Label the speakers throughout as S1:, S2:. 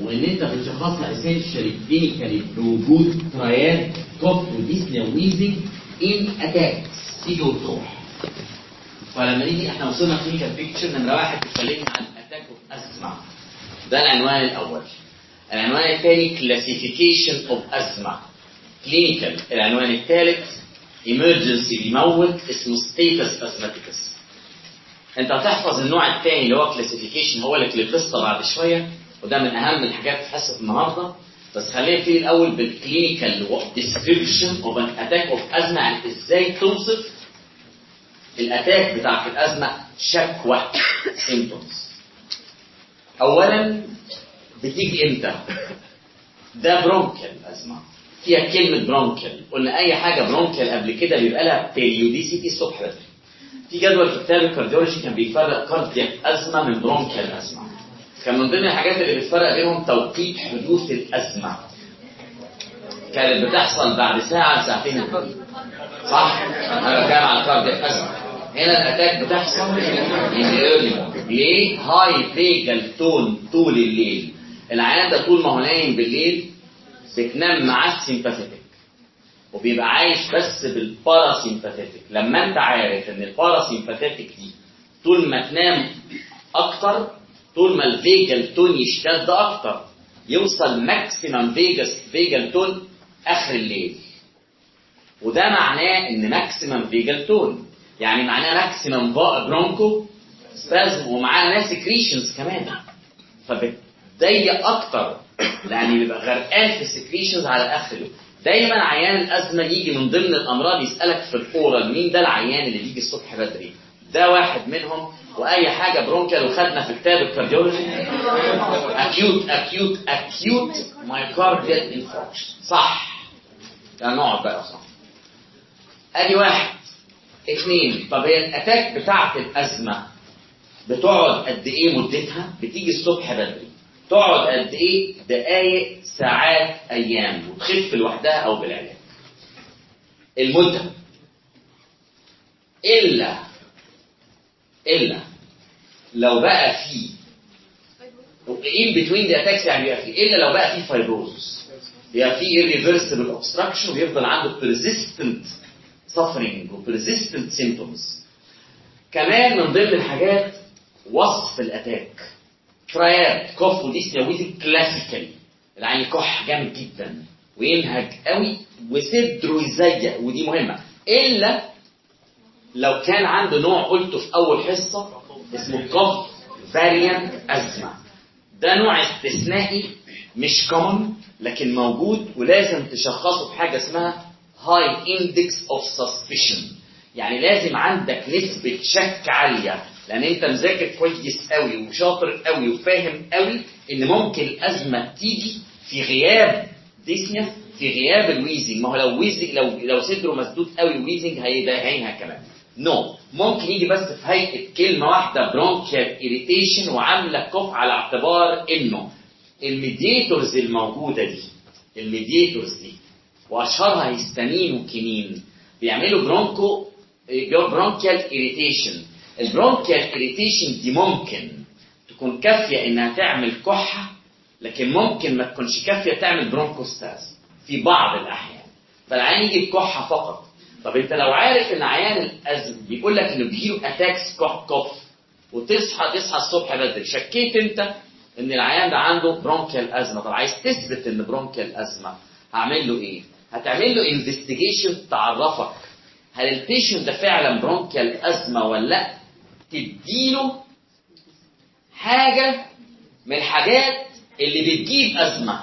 S1: وإن أنت بتشخصها essentially clinically بوجود triad cough و dyspnea و wheezing in attacks تيجي وتروح فلما نيجي إحنا وصلنا clinical picture نمرة واحد اتكلمنا عن attack of asthma ده العنوان الأول. العنوان الثاني classification of asthma clinical العنوان الثالث emergency بيموت اسمه status asthmaticus أنت هتحفظ النوع الثاني اللي هو classification هو اللي القصة بعد شوية. وده من أهم الحاجات في حصه النهارده. بس خلينا نبتدي الأول بالكلينيكال ديسكريبشن اوف ان اتاك اوف ازمه يعني إزاي توصف ال attack بتاعت الأزمة شكوى symptoms اولا بتيجي إمتى؟ ده bronchial أزمة فيها كلمة bronchial قلنا أي حاجة bronchial قبل كده بيبقى لها periodicity الصبح بدري. في جدول في كتاب ال cardiology كان بيفرق cardiac أزمة من bronchial أزمة كان من ضمن الحاجات اللي بتفرق بينهم توقيت حدوث الأزمة. كانت بتحصل بعد ساعة لساعتين. صح؟ أنا بتكلم على ال cardiac أزمة. هنا ال attack بتحصل ليه؟ high vagal tone طول الليل. العيان ده طول ما هو نايم بالليل بتنام مع ال sympathetic وبيبقى عايش بس بال parasympathetic لما أنت عارف إن ال parasympathetic دي طول ما تنام أكتر طول ما ال vagal tone يشتد أكتر يوصل maximum vagus vagal tone آخر الليل. وده معناه إن maximum vagal tone. يعني معناه maximum bronchospasm ومعاه ناس secretions كمان. فبتضيق أكتر لأن بيبقى غرقان في ال secretions على اخر اليوم دايما عيان الأزمة يجي من ضمن الأمراض يسألك في ال oral مين ده العيان اللي بيجي الصبح بدري؟ ده واحد منهم وأي حاجة bronchial وخدنا في كتاب ال cardiology acute acute acute myocardial infarction صح. يعني نقعد بقى صح. أدي واحد اثنين طب هي ال attack بتاعت الأزمة بتقعد قد إيه مدتها؟ بتيجي الصبح بدري. تقعد قد إيه؟ دقايق ساعات أيام. وتخف لوحدها أو بالعلاج. المدة. إلا إلا لو بقى في in between the attacks يعني بيبقى في إلا لو بقى في فايبروزس بيبقى في irreversible obstruction ويفضل عنده persistent suffering و symptoms. كمان من ضمن الحاجات وصف ال attack. triad cough و dyspnea wheezy classically العيان يكح جامد جدا. وينهج قوي. وصدره يزيق ودي مهمة. إلا لو كان عنده نوع قلته في أول حصة اسمه cough variant أزمة. ده نوع استثنائي مش common لكن موجود ولازم تشخصه بحاجه اسمها high index of suspicion يعني لازم عندك نسبة شك عالية. لأن أنت مذاكر كويس قوي وشاطر قوي وفاهم قوي إن ممكن الأزمة تيجي في غياب dyspnea في غياب ال wheezing. ما هو لو wheezing لو لو صدره مسدود قوي wheezing هينها كمان no. ممكن يجي بس في هيئة كلمة واحدة bronchial irritation وعاملة cough على اعتبار إنه ال mediators الموجودة دي ال mediators دي وأشهرها histamine و kinin. بيعملوا broncho bronchial irritation ال bronchial irritation دي ممكن تكون كافية إنها تعمل كحة لكن ممكن ما تكونش كافية تعمل bronchospasm في بعض الأحيان. فالعيان يجي بكحة فقط. طب انت لو عارف ان عيان الأزمة بيقول لك إنه بيجيله attacks كح cough وتصحى تصحى الصبح بدري شكيت انت إن العيان ده عنده bronchial ازمه طب عايز تثبت إن bronchial ازمه هعمل له إيه؟ هتعمل له investigation تعرفك. هل ال patient ده فعلا bronchial ازمه ولا لأ؟ تديله حاجة من الحاجات اللي بتجيب ازمه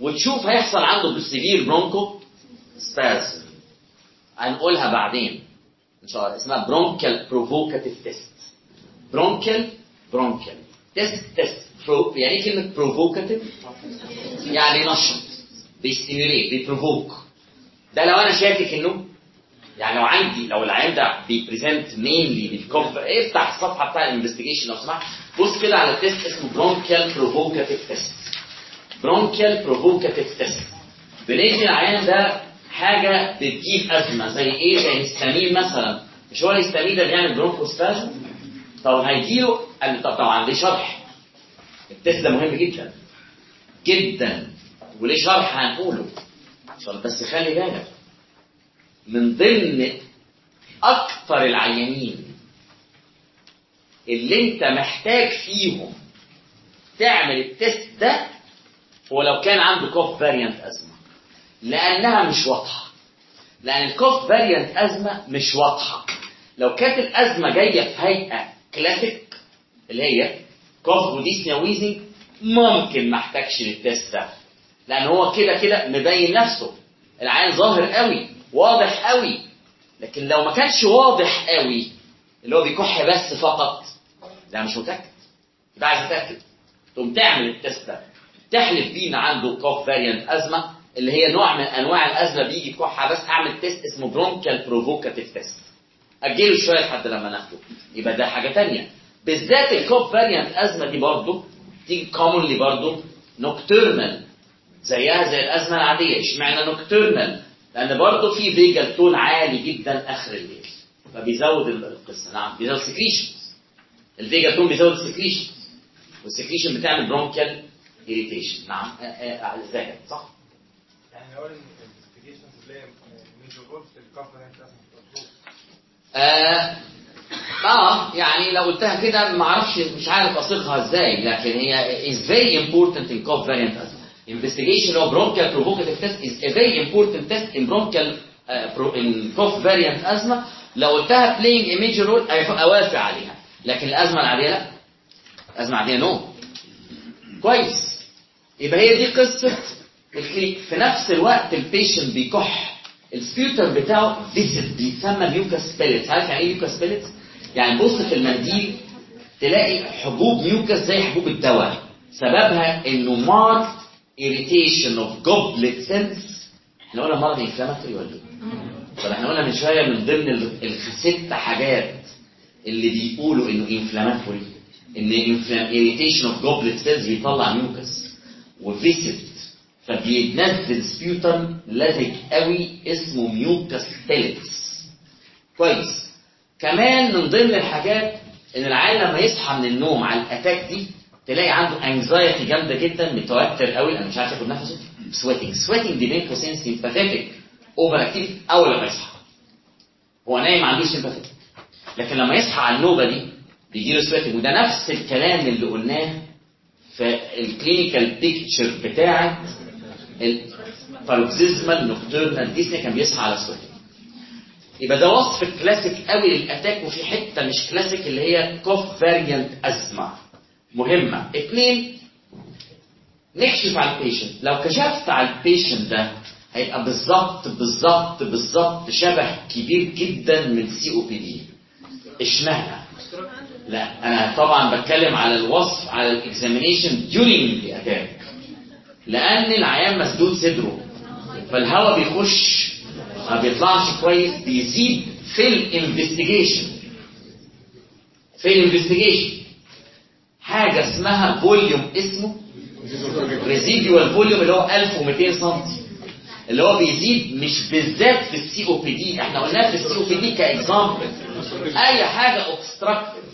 S1: وتشوف هيحصل عنده severe bronchospasm هنقولها بعدين. إن شاء الله. اسمها bronchial provocative test bronchial bronchial test test يعني إيه كلمة provocative يعني نشط. بي stimulate بي provoke ده لو أنا شاكك إنه يعني لو عندي لو العيان ده بي present mainly بال cough افتح الصفحة بتاع ال investigation لو سمحت؟ بص كده على test اسمه bronchial provocative test bronchial provocative test بندي العيان ده حاجة بتجيب أزمة. زي إيه؟ زي الهستامين مثلا. مش هو الهستامين ده بيعمل برونكوسبازم طب هيجيله طب طبعا ليه شرح. التست ده مهم جدا. جدا. وليه شرح هنقوله؟ بس خلي بالك من ضمن أكتر العيانين اللي أنت محتاج فيهم تعمل ال test ده هو لو كان عنده cough variant أزمة. لأنها مش واضحة. لأن ال cough variant أزمة مش واضحة. لو كانت الأزمة جاية في هيئة كلاسيك اللي هي cough و dyspnea wheezing ممكن ما احتاجش لل test ده. لأن هو كده كده مبين نفسه. العيان ظاهر قوي واضح قوي. لكن لو ما كانش واضح قوي اللي هو بيكح بس فقط لا مش متأكد. يبقى عايز اتاكد تقوم تعمل ال test ده. تحلف بيه ان عنده cough variant أزمة اللي هي نوع من أنواع الأزمة بيجي كحه بس أعمل test اسمه bronchial provocative test اجله شوية لحد لما ناخده. يبقى ده حاجة تانية. بالذات ال cough variant أزمة دي برضه تيجي commonly برضه nocturnal زيها زي الأزمة العادية. اشمعنى nocturnal لأن برضه في vagal tone عالي جدا آخر الليل. فبيزود القصة. نعم بيزود secretion ال vagal tone بيزود ال secretion وال secretion بتعمل bronchial irritation نعم إزاي صح؟ آه, آه يعني لو قلتها كده ما أعرفش مش عارف اصيغها إزاي لكن هي very important in cough variant asthma investigation of bronchial provocative test is a very important test in bronchial uh, pro, variant لو قلتها playing a major role اوافق عليها لكن الازمه العاديه لا الازمه العاديه no كويس يبقى هي دي قصه في نفس الوقت ال patient بيكح ال sputum بتاعه فيسد بيتسمى mucus pellet عارف يعني إيه mucus pellet؟ يعني بص في المنديل تلاقي حبوب mucus زي حبوب الدواء. سببها إنه marked irritation of goblet cells إحنا قلنا مرض inflammatory ولا إيه؟ طب إحنا قلنا من شوية من ضمن ال- الست حاجات اللي بيقولوا إنه inflammatory إن irritation of goblet cells بيطلع mucus وفيسد فبينزل sputum لزج قوي اسمه mucus pellets كويس. كمان من ضمن الحاجات إن العيال لما يصحى من النوم على ال attack دي تلاقي عنده anxiety جامدة جدا متوتر قوي. لأنه مش عارف ياخد نفسه. sweating sweating دي بين قوسين overactive أول لما يصحى. هو نايم ما عندوش sympathetic لكن لما يصحى على النوبة دي بيجي له sweating وده نفس الكلام اللي قلناه في ال clinical picture بتاعه ال paroxysmal nocturnal dyspnea كان بيصحى على sweating يبقى ده وصف كلاسيك قوي لل attack وفي حتة مش كلاسيك اللي هي cough variant asthma مهمة. اثنين نكشف على ال patient لو كشفت على ال patient ده هيبقى بالظبط بالظبط بالظبط شبه كبير جدا من COPD اشمعنى؟ لا أنا طبعا بتكلم على الوصف على ال examination the attack. لأن العيان مسدود صدره. فالهواء بيخش ما بيطلعش كويس بيزيد في ال investigation. في ال investigation. حاجة اسمها volume اسمه residual volume اللي هو 1200 سم اللي هو بيزيد مش بالذات في ال COPD. إحنا قلناها في ال COPD ك example. أي حاجة obstructive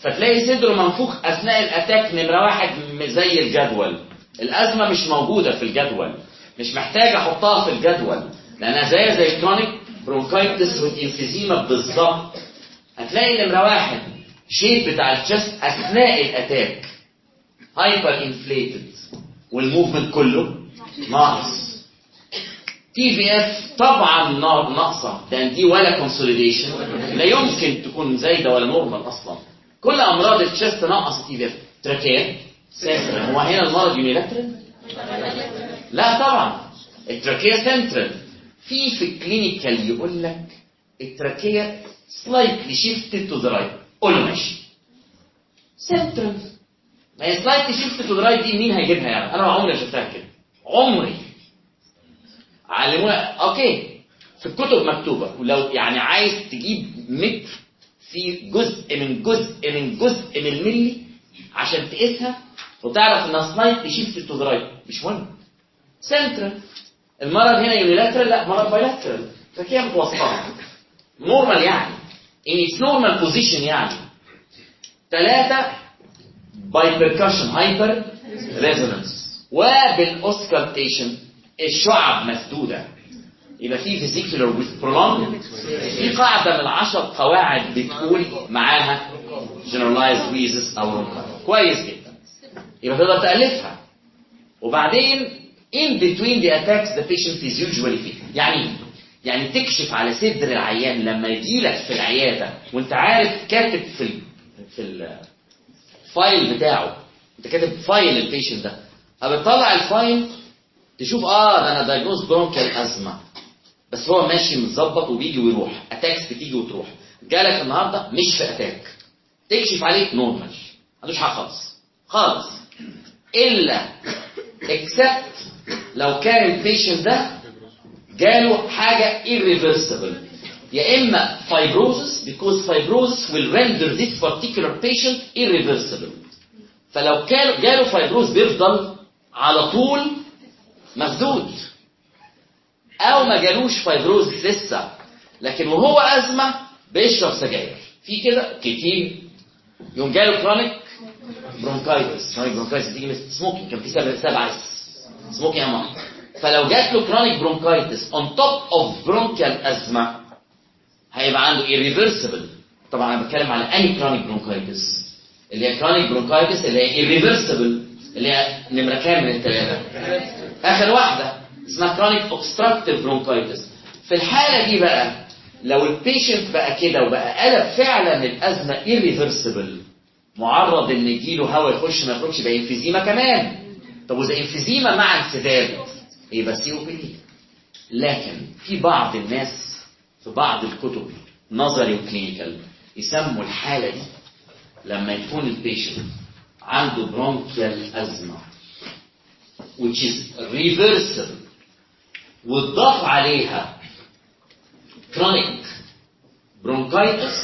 S1: فتلاقي صدره منفوخ أثناء ال attack نمره واحد زي الجدول. الأزمة مش موجودة في الجدول. مش محتاج أحطها في الجدول لأنها زي زي ال chronic bronchitis وال emphysema بالظبط. هتلاقي نمره واحد shape بتاع ال chest أثناء ال attack hyperinflated وال movement كله ناقص. TVF طبعا نا- ناقصة لأن دي ولا consolidation لا يمكن تكون زايدة ولا normal أصلا. كل أمراض ال chest ناقص TVF trachea central هو هنا المرض unilateral لا طبعا. ال trachea central في في ال clinical يقول لك ال trachea slightly shifted to the right قول ماشي. سنترال ما هي slightly shifted to the right دي مين هيجيبها يعني أنا عمري ما شفتها كده. عمري. علمونا. أوكي. في الكتب مكتوبة. ولو يعني عايز تجيب متر في جزء من جزء من جزء من الملي عشان تقيسها وتعرف انها slight shift to the right مش مهم. سنترال المرض هنا unilateral لا مرض bilateral فكده متوسطه normal يعني. In its normal position يعني. ثلاثة by percussion hyperresonance وبال auscultation الشعب مسدودة. يبقى في vesicular with prolonged في قاعدة من العشر قواعد بتقول معاها generalized wheezes أو. كويس جدا. يبقى تقدر تألفها. وبعدين in between the attacks the patient is usually fit يعني إيه؟ يعني تكشف على صدر العيان لما يجيلك في العيادة وأنت عارف كاتب في في ال file بتاعه. أنت كاتب file ال patient ده. فبتطلع ال file تشوف آه ده أنا diagnosed bronchial asthma بس هو ماشي متظبط وبيجي ويروح. attacks بتيجي وتروح. جالك النهارده مش في attack تكشف عليه normal ما عندوش حاجة خالص. خالص. إلا except لو كان ال patient ده جاله حاجة irreversible. يا إما fibrosis because fibrosis will render this particular patient irreversible. فلو كان جاله fibrosis بيفضل على طول مسدود أو ما جالوش fibrosis لسه لكن وهو أزمة بيشرب سجاير. في كده كتير. يوم جاله chronic bronchitis chronic bronchitis دي من smoking كان في سبع سبع smoking يا ماما فلو جات له chronic bronchitis on top of bronchial asthma هيبقى عنده irreversible. طبعا أنا بتكلم على اني chronic bronchitis اللي هي chronic bronchitis اللي هي irreversible اللي هي نمره كام من الثلاثه آخر واحدة اسمها chronic obstructive bronchitis في الحالة دي بقى لو ال patient بقى كده وبقى قلب فعلا الأزمة irreversible معرض إن يجيله هواء يخش ما يخرجش يبقى emphysema كمان. طب وإذا emphysema مع انسداد يبقى COP لكن في بعض الناس في بعض الكتب نظري و clinical يسموا الحالة دي لما يكون ال patient عنده bronchial asthma which is reversible وتضاف عليها chronic bronchitis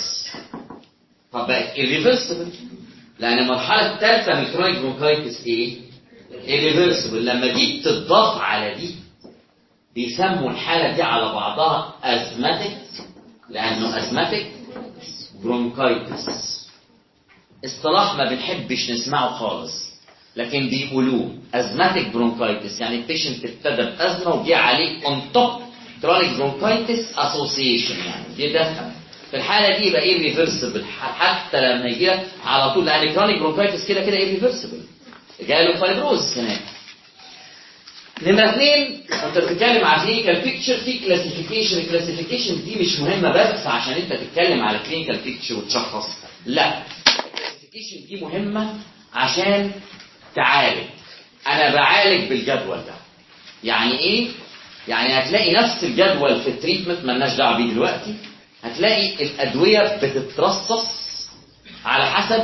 S1: طب بقت irreversible. لأن المرحله الثالثه من ال chronic bronchitis إيه؟ irreversible. لما دي بتضاف على دي بيسموا الحالة دي على بعضها asthmatic لأنه asthmatic bronchitis اصطلاح ما بنحبش نسمعه خالص لكن بيقولوه asthmatic bronchitis يعني ال patient ابتدى بأزمة وجه عليه on top chronic bronchitis association يعني دي دخل في الحالة دي يبقى irreversible حتى لما يجي لك على طول لأن chronic bronchitis كده كده irreversible جاله fibrosis كمان نمرة اثنين انت بتتكلم على clinical picture في classification ال classification دي مش مهمة بس عشان انت تتكلم على clinical picture وتشخص. لا. ال classification دي مهمة عشان تعالج. أنا بعالج بالجدول ده. يعني إيه؟ يعني هتلاقي نفس الجدول في ال treatment مالناش دعوة بيه دلوقتي. هتلاقي الأدوية بتترصص على حسب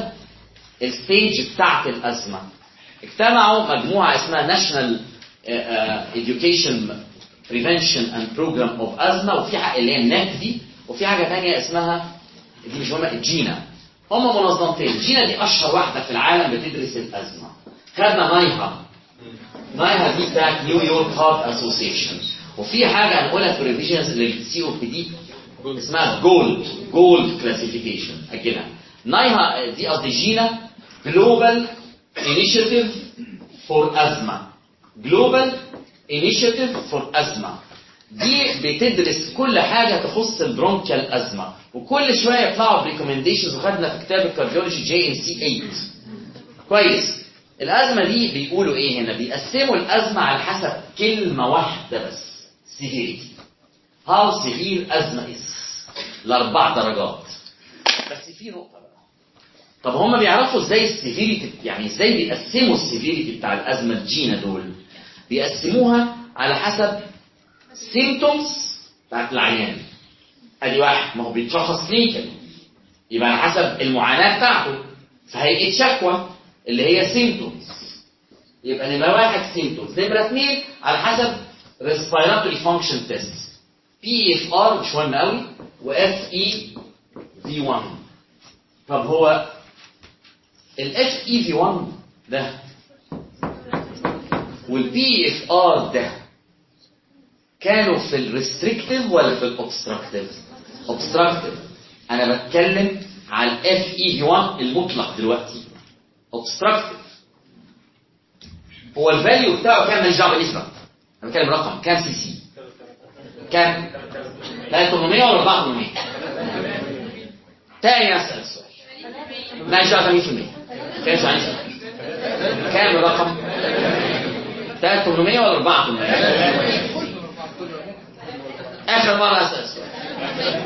S1: ال stage بتاعت الأزمة. اجتمعوا مجموعة اسمها national education prevention and program of asthma وفي حاجة اللي هي ال NAEPP دي وفي حاجة ثانية اسمها دي مش مهمه GINA هم منظمتين. GINA دي أشهر واحدة في العالم بتدرس الأزمة. خدنا NYHA NYHA دي بتاعت نيويورك Heart Association وفي حاجة هنقولها في revisions لل COPD اسمها GOLD GOLD classification اجلها NYHA دي قصدي GINA Global Initiative for Asthma Global Initiative for Asthma دي بتدرس كل حاجة تخص ال bronchial أزمة. وكل شوية يطلعوا ب recommendations وخدنا في كتاب ال cardiology JNC 8 كويس. الأزمة دي بيقولوا إيه هنا؟ بيقسموا الأزمة على حسب كلمة واحدة بس. severity how severe asthma is الأربع درجات. بس في نقطة بقى. طب هم بيعرفوا إزاي ال severity يعني إزاي بيقسموا ال severity بتاع الأزمة ال GINA دول؟ بيقسموها على حسب symptoms بتاعت العيان. أدي واحد ما هو بيتشخص clinical يبقى على حسب المعاناة بتاعته. في هيئة شكوى اللي هي symptoms يبقى نمره واحد symptoms نمره اثنين على حسب respiratory function test PFR مش مهم قوي. و FEV 1 طب هو ال FEV 1 ده وال PFR ده كانوا في ال restrictive ولا في ال obstructive؟ obstructive أنا بتكلم على ال FEV 1 المطلق دلوقتي. obstructive. هو ال value بتاعه كام ماليش دعوه بالنسبة أنا بتكلم رقم كام سي سي كام 3800 ولا 4800 تاني أسأل السؤال. ماليش دعوه 80% كام يعني كام الرقم؟ 3800 ولا 4800 آخر مرة أسأل السؤال.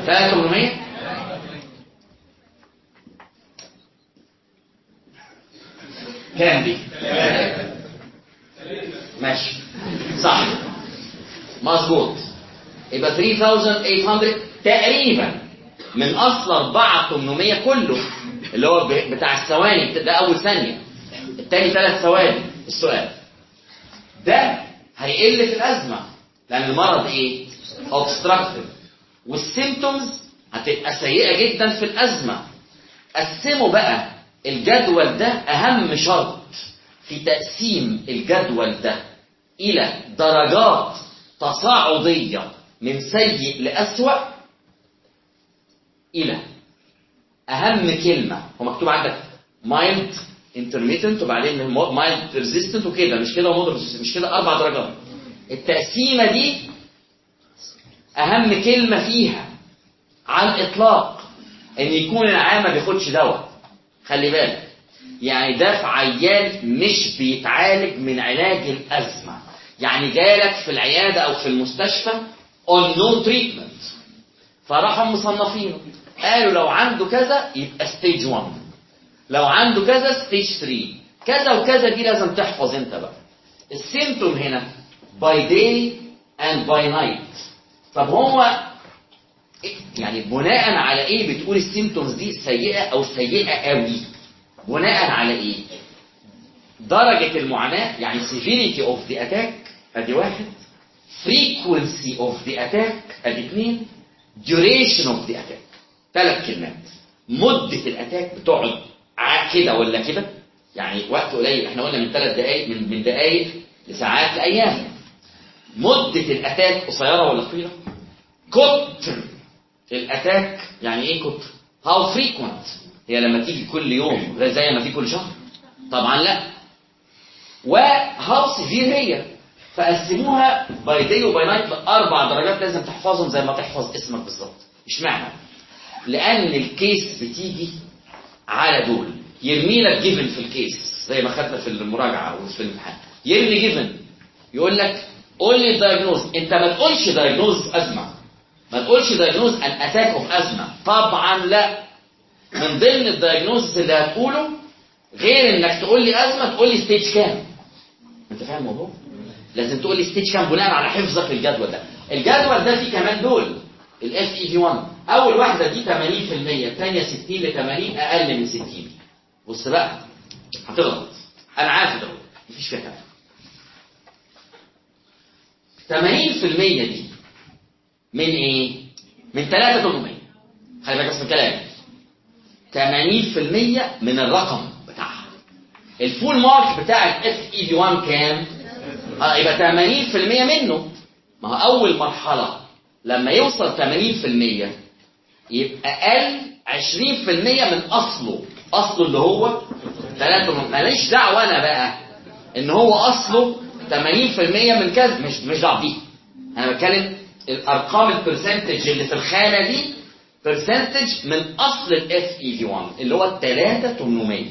S1: 3800 كام دي؟ ماشي. صح. مظبوط. يبقى 3800 تقريبا. من أصل 4800 كله اللي هو بتاع الثواني. ده أول ثانية. التاني ثلاث ثواني. السؤال. ده هيقل في الأزمة. لأن المرض إيه؟ obstructive. والسيمتومز هتبقى سيئة جدا في الأزمة. قسموا بقى. الجدول ده أهم شرط في تقسيم الجدول ده إلى درجات تصاعدية. من سيء لأسوأ إلى أهم كلمة. هو مكتوب عندك mild intermittent وبعدين mild persistent وكده. مش كده مش كده أربع درجات. التقسيمة دي أهم كلمة فيها على الإطلاق إن يكون العيان ما بياخدش دواء. خلي بالك. يعني ده في عيان مش بيتعالج من علاج الأزمة. يعني جالك في العيادة أو في المستشفى on no treatment. فراحوا مصنفينه. قالوا لو عنده كذا يبقى stage 1 لو عنده كذا stage 3 كذا وكذا دي لازم تحفظ انت بقى. ال symptom هنا by day and by night طب هو يعني بناء على إيه بتقول ال symptoms دي سيئة أو سيئة قوي بناء على إيه؟ درجة المعاناة يعني severity of the attack. أدي واحد. Frequency of the attack ادي اثنين duration of the attack. ثلاث كلمات. مدة ال attack بتقعد كده ولا كده؟ يعني وقت قليل. إحنا قلنا من ثلاث دقائق من من دقائق لساعات لأيام. مدة ال attack قصيرة ولا طويلة؟ كتر ال attack يعني إيه كتر؟ how frequent هي لما تيجي كل يوم زي ما تيجي كل شهر. طبعا لا. و how severe هي؟ فقسموها by day و by night لأربع درجات لازم تحفظهم زي ما تحفظ اسمك بالظبط. اشمعنى؟ لأن ال case بتيجي على دول. يرمي لك given في ال case زي ما خدنا في المراجعة وفي الامتحان. يرمي given يقول لك قول لي ال diagnosis أنت ما تقولش diagnosis أزمة. ما تقولش diagnosis an attack of asthma طبعا لا. من ضمن ال diagnosis اللي هتقوله غير إنك تقول لي أزمة تقول لي stage كام. أنت فاهم الموضوع؟ لازم تقول لي stage كام بناء على حفظك للجدول ده. الجدول ده فيه كمان دول ال FEV 1 أول واحدة دي 80% الثانية 60 ل 80 أقل من 60 بص بقى هتغلط. أنا عارف ده مفيش فيها كلام. 80% دي من إيه؟ من 3 800 خلي بالك بس من كلامي 80% من الرقم بتاعها. الفول مارك بتاع الاف اي في 1 كام؟ آه يبقى 80% منه. ما هو أول مرحلة. لما يوصل 80% يبقى قل 20% من أصله. أصله اللي هو 3 ماليش دعوة أنا بقى إن هو أصله 80% من كذا. مش مش دعوة بيه أنا بتكلم الأرقام ال percentage اللي في الخانة دي percentage من أصل ال FEV 1 اللي هو 3 800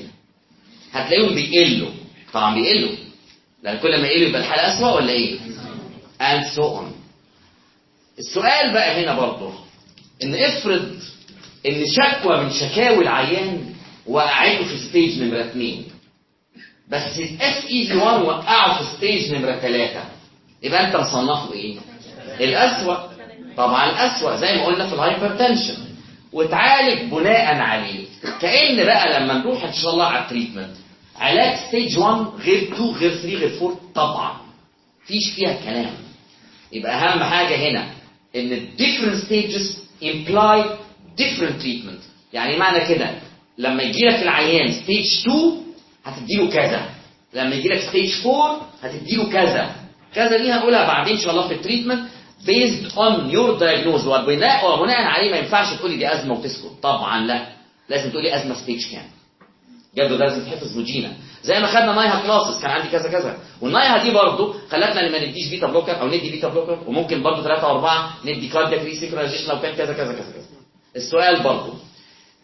S1: هتلاقيهم بيقلوا. طبعا بيقلوا. لأن كل ما يقلوا يبقى الحاله اسوء ولا إيه؟ and so on السؤال بقى هنا برضه إن افرض إن شكوى من شكاوي العيان وقعته في stage نمرة 2 بس ال FEV 1 وقعه في stage نمرة 3 يبقى أنت مصنفه إيه؟ الأسوأ. طبعا الأسوأ زي ما قلنا في ال hypertension وتعالج بناء عليه. كأن بقى لما نروح إن شاء الله على ال treatment علاج stage 1 غير 2 غير 3 غير 4 طبعا. مفيش فيها كلام. يبقى أهم حاجة هنا إن different stages imply different treatment. يعني معنى كده لما يجي لك العيان stage 2 هتديله كذا. لما يجي لك stage 4 هتديله كذا. كذا دي هنقولها بعدين إن شاء الله في ال treatment based on your diagnosis وبناء وبناء عليه ما ينفعش تقولي دي asthma وتسكت. طبعا لا. لازم تقولي asthma stage كام. جدول ده لازم تحفظ نوجينا زي ما خدنا NYHA classes كان عندي كذا كذا. وال NYHA دي برضه خلتنا ما نديش beta blocker أو ندي beta blocker وممكن برضه ثلاثة أو أربعة ندي cardiac resynchronization لو كان كذا كذا كذا كذا. السؤال برضه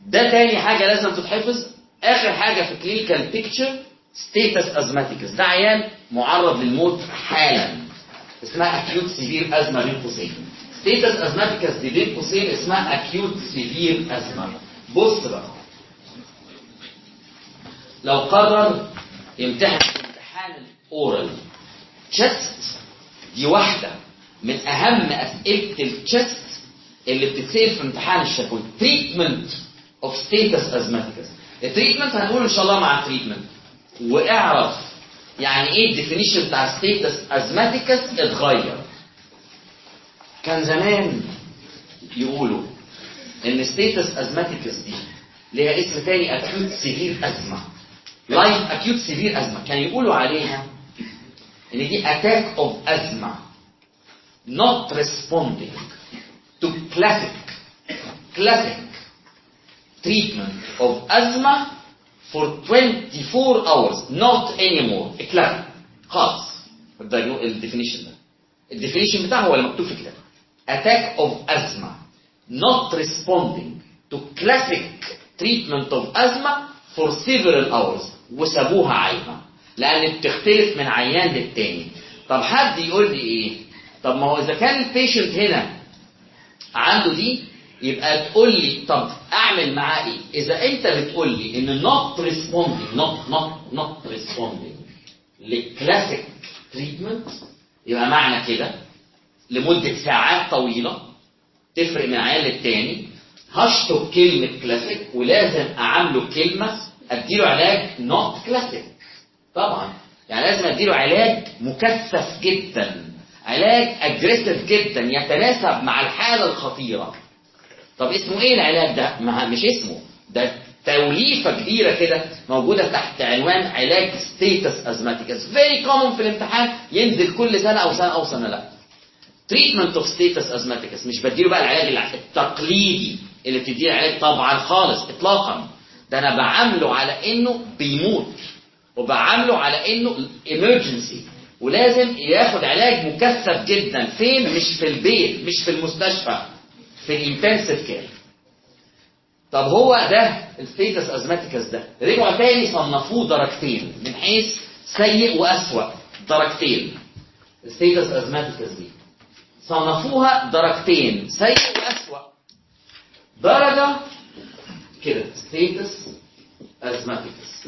S1: ده تاني حاجة لازم تتحفظ. آخر حاجة في clinical picture status asthmaticus ده عيان معرض للموت حالا. اسمها acute severe asthma بين قوسين status asthmaticus دي بين قوسين اسمها acute severe asthma بص بقى. لو قرر يمتحن امتحان ال oral chest دي واحدة من أهم أسئلة ال chest اللي بتتسأل في امتحان الشفوي treatment of status asthmaticus ال treatment هنقول إن شاء الله مع ال treatment واعرف يعني إيه ال definition بتاع status asthmaticus اتغير. كان زمان يقولوا إن status asthmaticus دي ليها اسم تاني acute severe asthma life acute severe asthma كان يقولوا عليها ان دي اتاك اوف ازمه not responding to classic classic treatment of asthma for 24 hours not anymore classic خالص الديفينيشن ده الديفينيشن بتاعه هو اللي مكتوب في الكتاب attack of asthma not responding to classic treatment of asthma for several hours وسابوها عايمه لأن بتختلف من عيان للتاني. طب حد يقول لي إيه؟ طب ما هو إذا كان ال patient هنا عنده دي يبقى تقول لي طب أعمل معاه إيه؟ إذا أنت بتقول لي إن not responding not not not responding لل classic treatment يبقى معنى كده لمدة ساعات طويلة تفرق من عيان للتاني. هشطب كلمة كلاسيك ولازم أعامله كلمة أديله علاج not classic طبعا. يعني لازم أديله علاج مكثف جدا. علاج aggressive جدا. يتناسب مع الحالة الخطيرة. طب اسمه إيه العلاج ده؟ ما مش اسمه. ده توليفة كبيرة كده موجودة تحت عنوان علاج status asthmaticus very common في الامتحان. ينزل كل سنة أو سنة أو سنة لا. treatment of status asthmaticus مش بديله بقى العلاج التقليدي اللي بتديه علاج. طبعا خالص اطلاقا. ده أنا بعامله على انه بيموت وبعامله على انه emergency ولازم ياخد علاج مكثف جدا. فين؟ مش في البيت مش في المستشفى في ال intensive care طب هو ده ال status asthmaticus ده. رجعوا تاني صنفوه درجتين من حيث سيء وأسوأ. درجتين. ال status asthmaticus دي. صنفوها درجتين سيء وأسوأ. درجة كده. status asthmaticus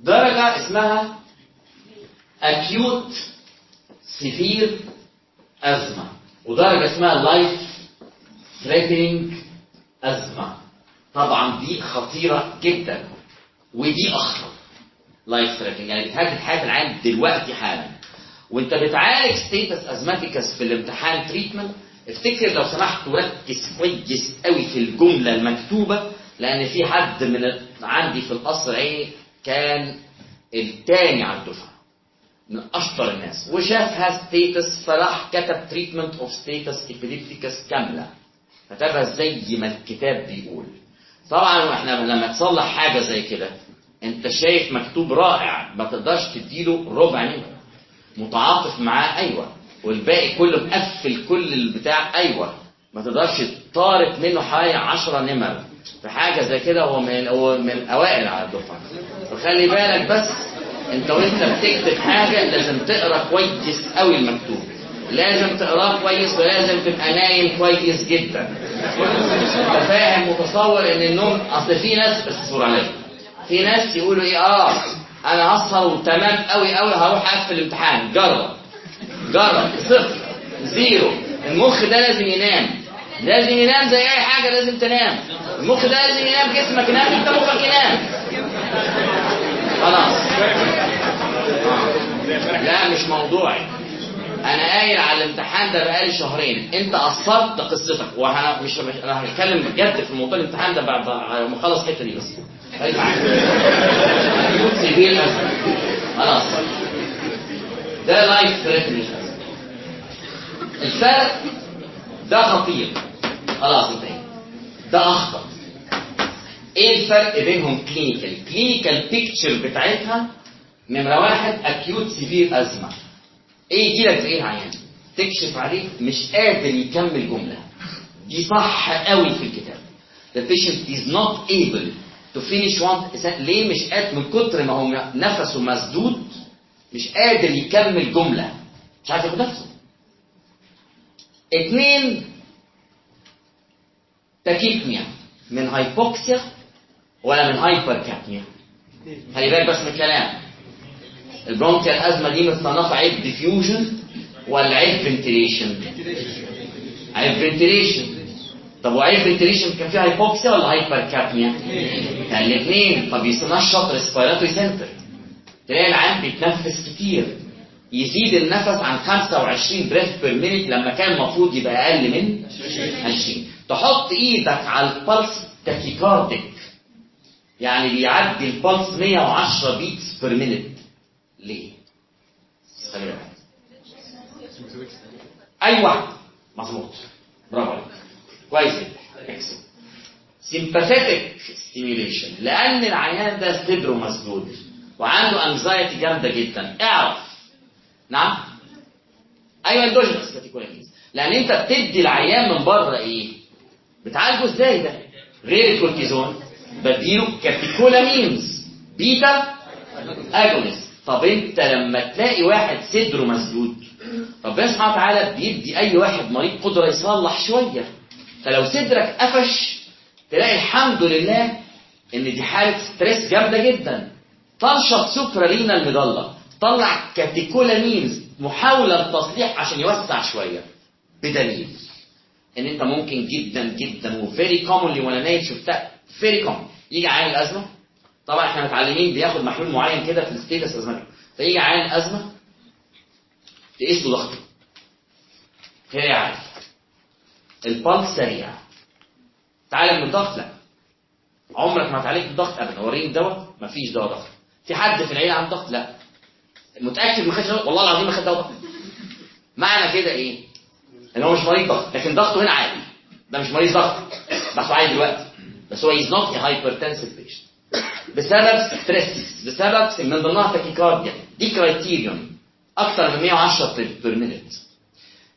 S1: درجة اسمها acute severe asthma ودرجة اسمها life threatening asthma طبعا دي خطيرة جدا. ودي أخطر. Life threatening. يعني بتهدد حياة العيان دلوقتي حالا. وأنت بتعالج status asthmaticus في الامتحان treatment افتكر لو سمحت وركز كويس قوي في الجملة المكتوبة لأن في حد من عندي في القصر العيني كان التاني على الدفعة من أشطر الناس وشافها status فراح كتب treatment of status epilepticus كاملة. كتبها زي ما الكتاب بيقول. طبعا إحنا لما تصلح حاجة زي كده أنت شايف مكتوب رائع ما تقدرش تديله ربع نمره متعاطف معاه أيوه. والباقي كله مقفل كل البتاع. أيوه ما تقدرش طارت منه حوالي 10 نمر في حاجة زي كده. هو من هو من الأوائل على الدفعة. فخلي بالك بس أنت وأنت بتكتب حاجة لازم تقرأ كويس قوي المكتوب. لازم تقراه كويس ولازم تبقى نايم كويس جدا. فاهم متصور إن النوم أصل في ناس اصبر عليا. في ناس يقولوا إيه آه أنا هسهر وتمام قوي قوي هروح أقفل الامتحان جرب. جرب صفر زيرو. المخ ده لازم ينام. لازم ينام زي أي حاجة لازم تنام. المخ ده لازم ينام جسمك ينام انت مخك ينام. خلاص. لا مش موضوعي. أنا قايل على الامتحان ده بقالي شهرين. أنت قصرت قصتك. وأنا مش أنا هتكلم بجد في موضوع الامتحان ده بعد ما أخلص الحته دي بس. سيبيه خلاص. ده life threatening الفرق ده خطير. خلاص انتهى ده اخطر إيه الفرق بينهم clinical clinical picture بتاعتها نمرة واحد acute severe asthma إيه يجي لك إيه عيان تكشف عليه مش قادر يكمل جملة. دي صح قوي في الكتاب. The patient is not able to finish one ليه مش قادر؟ من كتر ما هو نفسه مسدود مش قادر يكمل جملة. مش عارف ياخد نفسه. اتنين تاكيكميا من هايبوكسيا ولا من hypercapnia خلي بالك بس من الكلام. ال bronchial asthma دي متصنفه عيب diffusion ولا عيب ventilation عيب ventilation طب وعيب ventilation كان فيه hypoxia ولا hypercapnia الاثنين طب ينشط respiratory center تلاقي العيان بيتنفس كتير. يزيد النفس عن 25 breath per minute لما كان المفروض يبقى أقل من 20 تحط إيدك على ال pulse tachycardic يعني بيعدي ال pulse 110 beats per minute ليه؟ أيوه مظبوط. برافو عليك. كويس جدا. sympathetic stimulation لأن العيان ده صدره مسدود. وعنده anxiety جامدة جدا. اعرف. نعم. أيوه endogenous catecholamines لأن أنت بتدي العيان من بره إيه؟ بتعالجه إزاي ده؟ غير الكورتيزون. بديله catecholamines beta agonist طب أنت لما تلاقي واحد صدره مسدود ربنا سبحانه وتعالى بيدي أي واحد مريض قدرة يصلح شوية. فلو صدرك قفش تلاقي الحمد لله إن دي حالة stress جامدة جدا. تنشط سوبرالينا المضلة. طلع كاتيكولامينز محاولة للتصليح عشان يوسع شوية. بدليل إن أنت ممكن جدا جدا وفيري كومونلي وأنا نايم شفتها فيري كومون يجي عيان الأزمة. طبعا إحنا متعلمين بياخد محلول معين كده في الستيتس ازمته فيجي عيان الأزمة. تقيس له ضغطه هي عالي البلس سريع. تعالج من الضغط. لا. عمرك ما تعالج بالضغط ابدا. وريني دواء مفيش دواء ضغط. في حد في العيلة عنده ضغط لا. متأكد ما خدش والله العظيم ما خد ضغط معنى كده إيه؟ إن هو مش مريض ضغط. لكن ضغطه هنا عالي ده مش مريض ضغط. ضغطه عالي دلوقتي. بس هو is not hypertensive patient بسبب stress بسبب من ضمنها tachycardia دي criterion أكتر من 110 per minute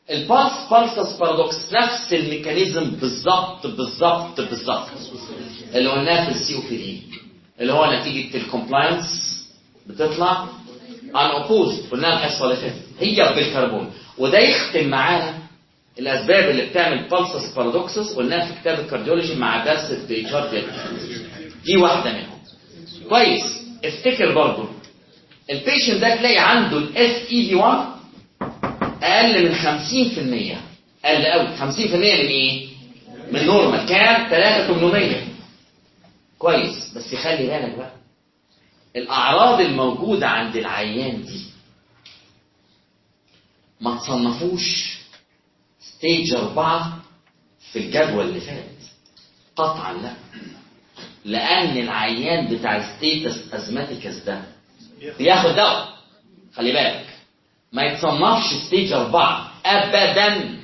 S1: البالس بالسس بارادوكس نفس الميكانيزم بالظبط بالظبط بالظبط. اللي قلناه في السي أو بي دي اللي هو نتيجه الكومبلاينس بتطلع ان اوبوزد قلناها الحصه اللي فاتت هي بالكربون. وده يختم معانا الأسباب اللي بتعمل بالسس بارادوكسس قلناها في كتاب الكارديولوجي مع درس الكارديال دي واحدة منهم. كويس. افتكر برضو. ال patient ده تلاقي عنده ال FEV1 أقل من 50% أقل قوي 50% من إيه؟ من normal كام؟ 3800 كويس بس خلي بالك بقى. الأعراض الموجودة عند العيان دي ما تصنفوش stage أربعة في الجدول اللي فات. قطعا لا. لأن العيان بتاع status asthmaticus ده بياخد دواء. خلي بالك. ما يتصنفش stage أربعة أبدا.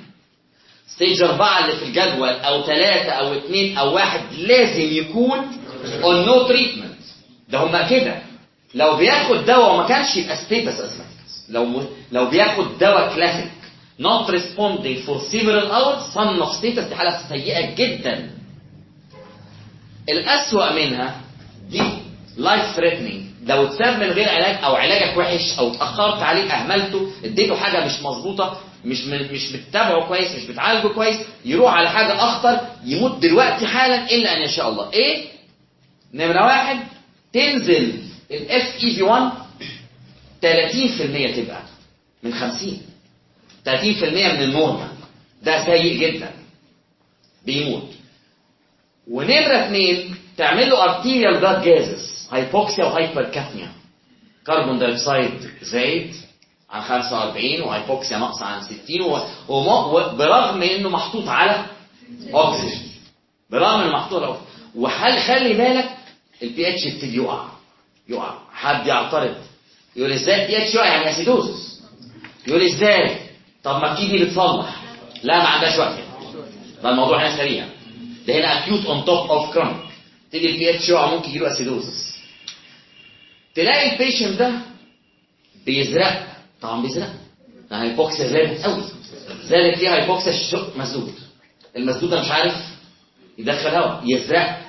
S1: stage أربعة اللي في الجدول أو ثلاثة أو اثنين أو واحد لازم يكون on no treatment. ده هما كده لو بياخد دواء وما كانش يبقى status asthmaticus لو. لو بياخد دواء classic not responding for several hours صنف status دي حالة سيئة جدا. الأسوأ منها دي life threatening لو اتساب من غير علاج أو علاجك وحش أو اتأخرت عليه أهملته اديته حاجة مش مظبوطة مش مش بتتابعه كويس مش بتعالجه كويس يروح على حاجة أخطر يموت دلوقتي حالا إلا أن يشاء الله. إيه؟ نمرة واحد تنزل ال FEV1 30% تبقى من 50 30% من ال normal. ده سيء جدا. بيموت. ونمرة اثنين تعمل له arterial blood gases hypoxia و hypercapnia carbon dioxide زايد عن 45 و hypoxia ناقص عن 60 وبرغم إنه محطوط على اكسجين برغم إنه محطوط على وهل خلي بالك البي اتش يبتدي يقع يقع حد يعترض يقول إزاي البي اتش يقع يعني acidosis يقول إزاي طب ما بتيجي بتصلح لا ما عندهاش وقت. ده الموضوع هنا سريع. ده هنا acute on top of chronic تيجي البي اتش يقع ممكن يجيله acidosis تلاقي ال patient ده بيزرق. طبعا بيزرق. ال hypoxia زادت قوي. زادت ليه hypoxia الشق مسدود المسدود ده مش عارف يدخل هواء يزرق.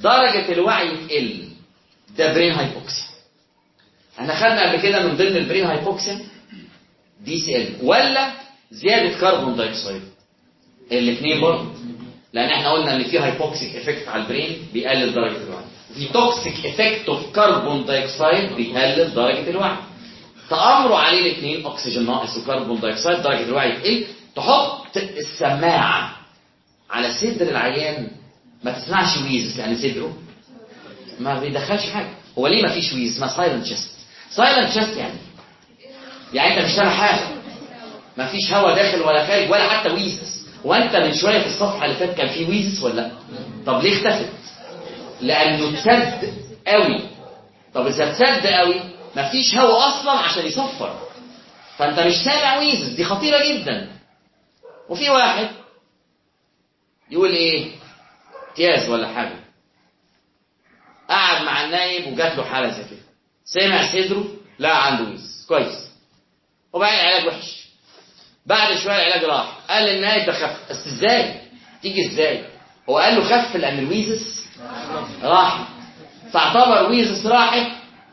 S1: درجة الوعي تقل ده brain hypoxia إحنا خدنا قبل كده من ضمن ال brain hypoxia دي سي ال ولا زيادة carbon dioxide الاثنين برضه لأن إحنا قلنا إن في hypoxic effect على ال brain بيقلل درجة الوعي. في toxic effect of carbon dioxide بيقلل درجة الوعي. تأمروا عليه الاثنين اكسجين ناقص و carbon dioxide درجة الوعي تقل تحط السماعة على صدر العيان ما تسمعش wheeze لأن صدره ما بيدخلش حاجة. هو ليه ما فيش wheeze؟ اسمها silent chest silent chest يعني. يعني انت مش سامع حاجة. ما فيش هواء داخل ولا خارج ولا حتى wheezes وانت من شوية في الصفحة اللي فاتت كان في wheezes ولا لأ؟ طب ليه اختفت؟ لأنه اتسد قوي. طب إذا اتسد قوي مفيش هواء أصلا عشان يصفر. فأنت مش سامع wheezes. دي خطيرة جدا. وفي واحد يقول إيه؟ امتياز ولا حاجة قعد مع النايب وجات له حالة زي كده. سمع صدره لا عنده wheeze كويس. وبعدين العلاج وحش. بعد شوية العلاج راح. قال للنايب ده خف. بس إزاي؟ تيجي إزاي؟ هو قال له خف لأن ال wheezes راح. فاعتبر wheezes راحت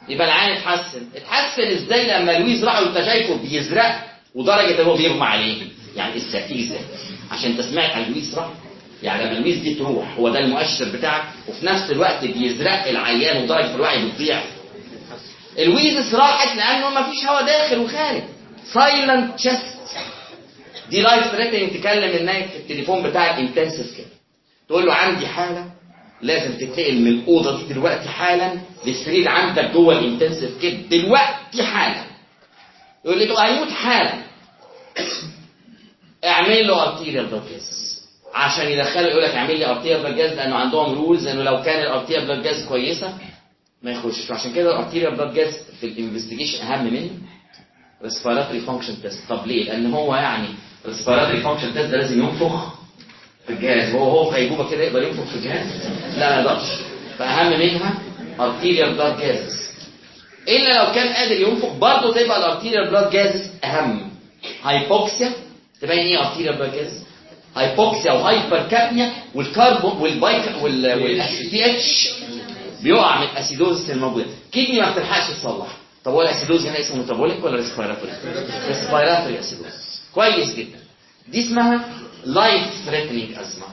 S1: يبقى العيان اتحسن. اتحسن إزاي؟ لما ال wheeze راح وأنت شايفه بيزرق ودرجة هو بيغمى عليه. يعني إزاي؟ تيجي إزاي؟ عشان أنت سمعت ال wheeze راح. يعني لما ال wheeze دي تروح هو ده المؤشر بتاعك وفي نفس الوقت بيزرق العيان ودرجه الوعي بتضيع ال wheezes راحت لأنه ما فيش هواء داخل وخارج. silent chest دي life threatening تكلم النايب في التليفون بتاع ال intensive care تقول له عندي حالة لازم تتنقل من الاوضه دي دلوقتي حالا للسرير عندك جوه ال intensive care دلوقتي حالا. يقول لي هيموت حالا. اعمل له arterial gas عشان يدخله يقول لك اعمل لي arterial blood لأنه عندهم rules إنه لو كان ال arterial blood gas كويسة ما يخشش. عشان كده ال arterial blood gas في ال investigation أهم من respiratory function test طب ليه؟ لأن هو يعني respiratory function test ده لازم ينفخ في الجهاز. هو هو في غيبوبه كده يقدر ينفخ في الجهاز؟ لا ما يقدرش. فأهم منها arterial blood gases إلا لو كان قادر ينفخ برضه تبقى ال arterial blood gases أهم. hypoxia تبين إيه arterial blood gases hypoxia و hypercapnia والكربون والبايك والبي اتش بيقع من ال acidosis الموجودة. kidney ما بتلحقش تصلح. طب هو ال acidosis هنا اسمه metabolic ولا respiratory؟ respiratory acidosis كويس جدا. دي اسمها life threatening asthma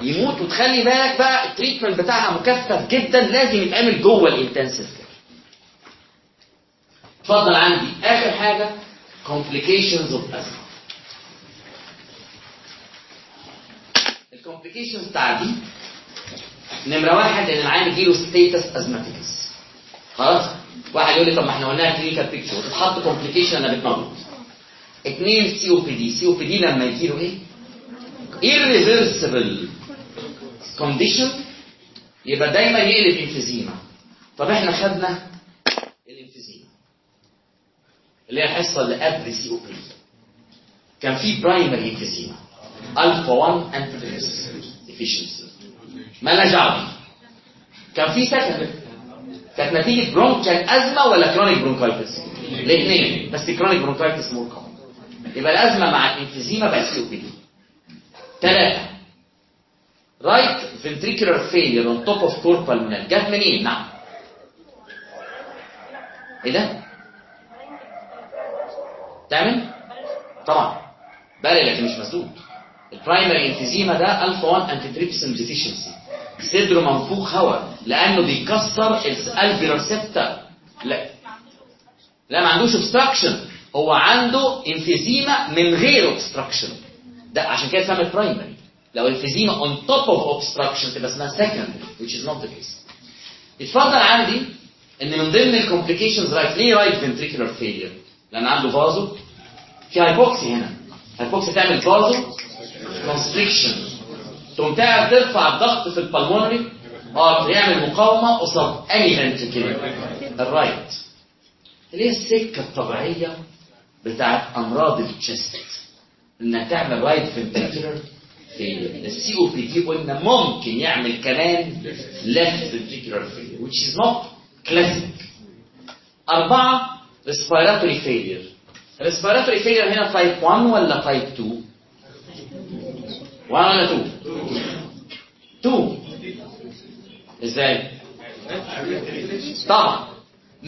S1: يموت وتخلي بالك بقى ال treatment بتاعها مكثف جدا لازم يتعمل جوه ال intensive care اتفضل عندي. آخر حاجة complications of asthma. ال complications بتاع دي نمرة واحد ان العيان يجيله status asthmaticus خلاص؟ واحد يقول لي طب ما إحنا قلناها clinical picture وتتحط complication لأنها بتموت اثنين سي أو بي دي سي أو بي دي لما يجيله إيه؟ irreversible condition. يبقى دايما يقلب emphysema طب إحنا خدنا ال emphysema اللي هي الحصة اللي قبل COPD كان في primary emphysema alpha 1 antitrypsin deficiency مالناش دعوة كان في secondary كانت نتيجة bronchial asthma ولا chronic bronchitis الاثنين. بس chronic bronchitis more common يبقى ال asthma مع ال emphysema بقت COPD ثلاثة right ventricular failure on top of cor pulmonale. جت منين؟ نعم. إيه ده؟ تعمل؟ طبعا. بالي لكن مش مسدود. ال primary emphysema ده الفا 1 antitrypsin deficiency صدره منفوخ هواء لأنه بيكسر ال alveolar septa. لا. لا ما عندوش obstruction. هو عنده emphysema من غير obstruction. ده عشان كده اسمها primary لو ال emphysema on top of obstruction تبقى اسمها secondary which is not the case. اتفضل عندي إن من ضمن ال complications right ليه right ventricular failure لأن عنده vaso في hypoxia هنا. hypoxia تعمل vasoconstriction. تقوم ترفع الضغط في ال pulmonary آه يعمل مقاومة قصاد اني ventricular ال right اللي هي السكة الطبيعية بتاعت أمراض ال chest إنك تعمل right ventricular failure. ال COPD قلنا ممكن يعمل كمان left ventricular failure which is not classic أربعة respiratory failure. respiratory failure هنا type 1 ولا type 2 1 ولا 2 2 إزاي؟ طبعا. 100%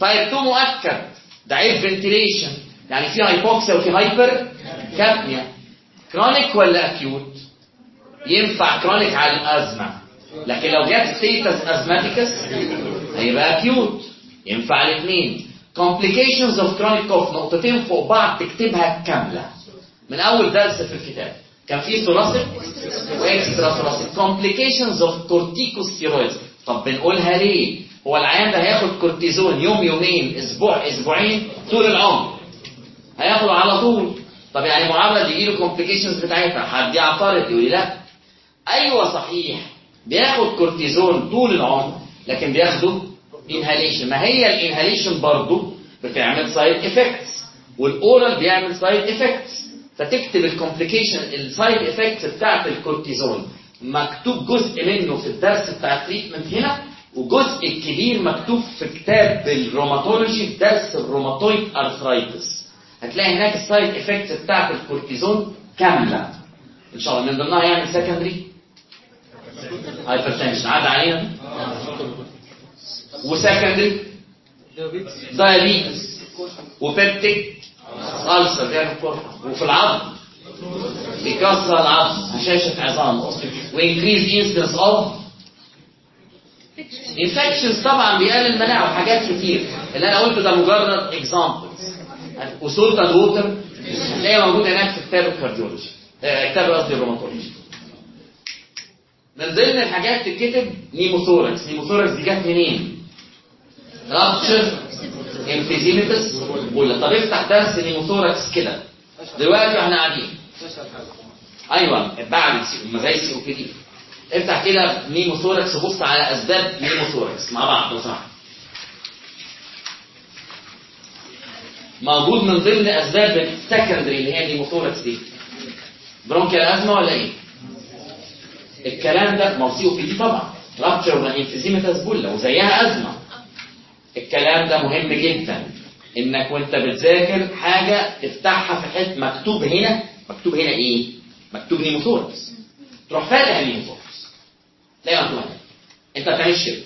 S1: type 2 مؤكد. ده عيب ventilation يعني في hypoxia وفي hypercapnia. chronic ولا acute ينفع chronic على ال asthma. لكن لو جت status asthmaticus هيبقى acute ينفع الاثنين complications of chronic cough. نقطتين فوق بعض تكتبها كاملة. من أول درس في الكتاب. كان في thoracic و extrathoracic complications of corticosteroids. طب بنقولها ليه؟ هو العيان ده هياخد كورتيزون يوم يومين أسبوع أسبوعين طول العمر. هياخده على طول. طب يعني معرض يجي له complications بتاعتها. حد يعترض يقول لي لا. أيوه صحيح. بياخد كورتيزون طول العمر لكن بياخده inhalation ما هي ال inhalation برضه؟ بتعمل side effects وال oral بيعمل side effects فتكتب ال complication ال side effects بتاعت الكورتيزون مكتوب جزء منه في الدرس بتاع ال treatment هنا وجزء الكبير مكتوب في كتاب ال rheumatology في درس ال rheumatoid arthritis هتلاقي هناك ال side effects بتاعت الكورتيزون كاملة. إن شاء الله من ضمنها يعمل secondary hypertension عاد علينا. و secondary؟ diabetes و peptic ulcer بيعمل قرحة وفي العظم بيكسر العظم هشاشة عظام. و increase incidence of infections طبعا بيقلل المناعة وحاجات كتير. اللي أنا قلته ده مجرد examples و salt and water هتلاقيها موجودة هناك في كتاب ال cardiology. آه، كتاب قصدي ال rheumatology. ضمن الحاجات تتكتب pneumothorax. pneumothorax دي جت منين؟ ruptured emphysematous bulla طب افتح درس pneumothorax كده. دلوقتي وإحنا قاعدين. أيوه بعد زي السي أو دي. افتح كده pneumothorax وبص على أسباب pneumothorax. مع بعض لو سمحت. موجود من ضمن أسباب ال secondary اللي هي ال pneumothorax دي. bronchial asthma ولا إيه؟ الكلام ده ما هو COPD طبعا. ruptured emphysematous bulla وزيها asthma. الكلام ده مهم جدا. إنك وأنت بتذاكر حاجة تفتحها في حتة مكتوب هنا. مكتوب هنا إيه؟ مكتوب pneumothorax تروح فاتح ال pneumothorax تلاقي مكتوب هنا. أنت ما بتعملش كده.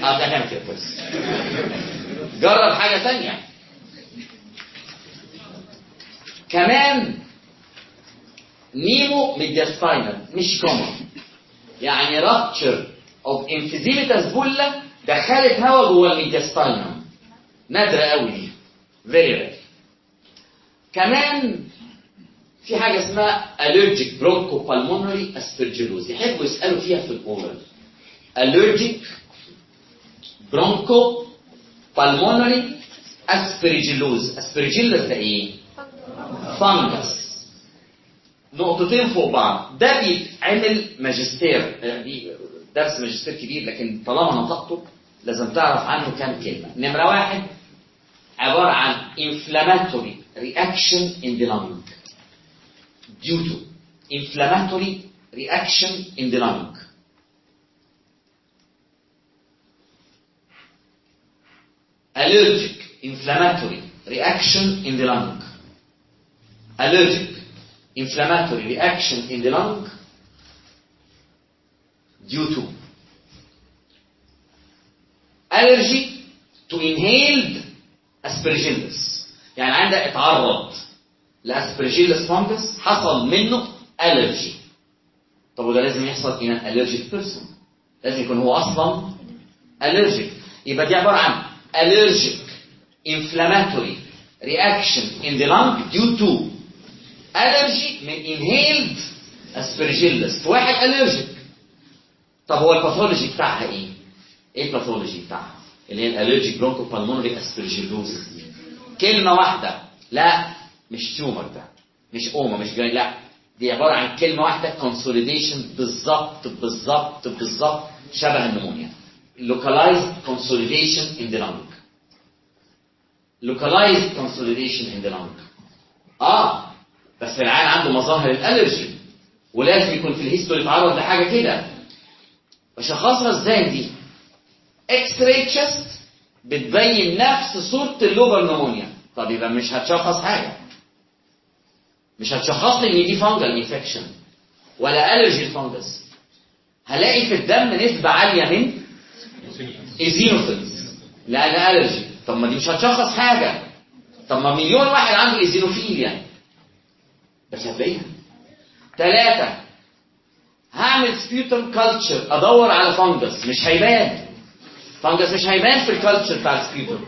S1: أه بتعمل كده كويس. جرب حاجة ثانية كمان pneumomediastinum مش common. يعني rupture of emphysematous bulla دخلت هواء جوه ال mediastinum نادرة قوي دي. very rare كمان في حاجة اسمها allergic bronchopulmonary aspergillosis. يحبوا يسألوا فيها في ال oral. Allergic bronchopulmonary aspergillosis. Aspergillus ده إيه؟ فانجس نقطتين فوق بعض. ده بيتعمل ماجستير. درس ماجستير كبير لكن طالما نطقته لازم تعرف عنه كام كلمة نمرة واحد عبارة عن inflammatory reaction in the lung due to inflammatory reaction in the lung allergic inflammatory reaction in the lung allergic inflammatory reaction in the lung due to allergy to inhaled aspergillus يعني عندك اتعرض لاسبرجيلس فانجس حصل منه allergy طب وده لازم يحصل in an allergic person لازم يكون هو أصلا allergic يبقى دي عباره عن allergic inflammatory reaction in the lung due to allergy من inhaled aspergillus واحد allergic طب هو ال pathology بتاعها إيه؟ إيه ال pathology بتاعها؟ اللي هي ال allergic bronchopulmonary aspergillosis دي كلمة واحدة. لا مش tumor ده. مش oma مش جاي لا دي عبارة عن كلمة واحدة consolidation بالظبط بالظبط بالظبط. شبه ال pneumonia. localized consolidation in the lung. localized consolidation in the lung. آه بس العيان عنده مظاهر ال allergy ولازم يكون في ال history يتعرض لحاجه كده. بشخصها إزاي دي. X-ray chest بتبين نفس صورة ال lobar pneumonia طب يبقى مش هتشخص حاجة. مش هتشخص لي إن دي fungal infection ولا allergy ال fungus هلاقي في الدم نسبة عالية من eosinophils لأن allergy طب ما دي مش هتشخص حاجة. طب ما مليون واحد عنده eosinophilia بس هتلاقيها. ثلاثة هعمل sputum culture أدور على fungus مش هيبان. fungus مش هيبان في ال culture بتاع ال sputum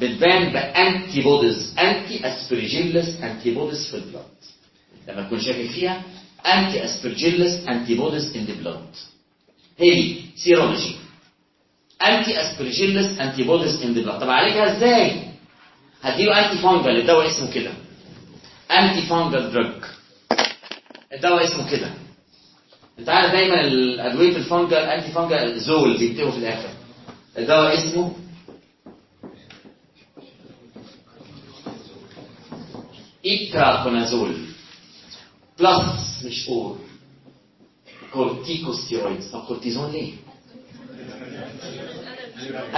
S1: بتبان ب antibodies anti-aspergillus antibodies في ال blood لما تكون شاكك فيها anti-aspergillus antibodies in the blood. هي دي serology anti-aspergillus antibodies in the blood. طب اعالجها إزاي هديله antifungal الدواء اسمه كده antifungal drug الدواء اسمه كده انت عارف دايما الادويه ال fungal antifungal zole بيكتبوا في الآخر. الدواء اسمه itraconazole plus مش oral corticosteroids طب كورتيزون ليه؟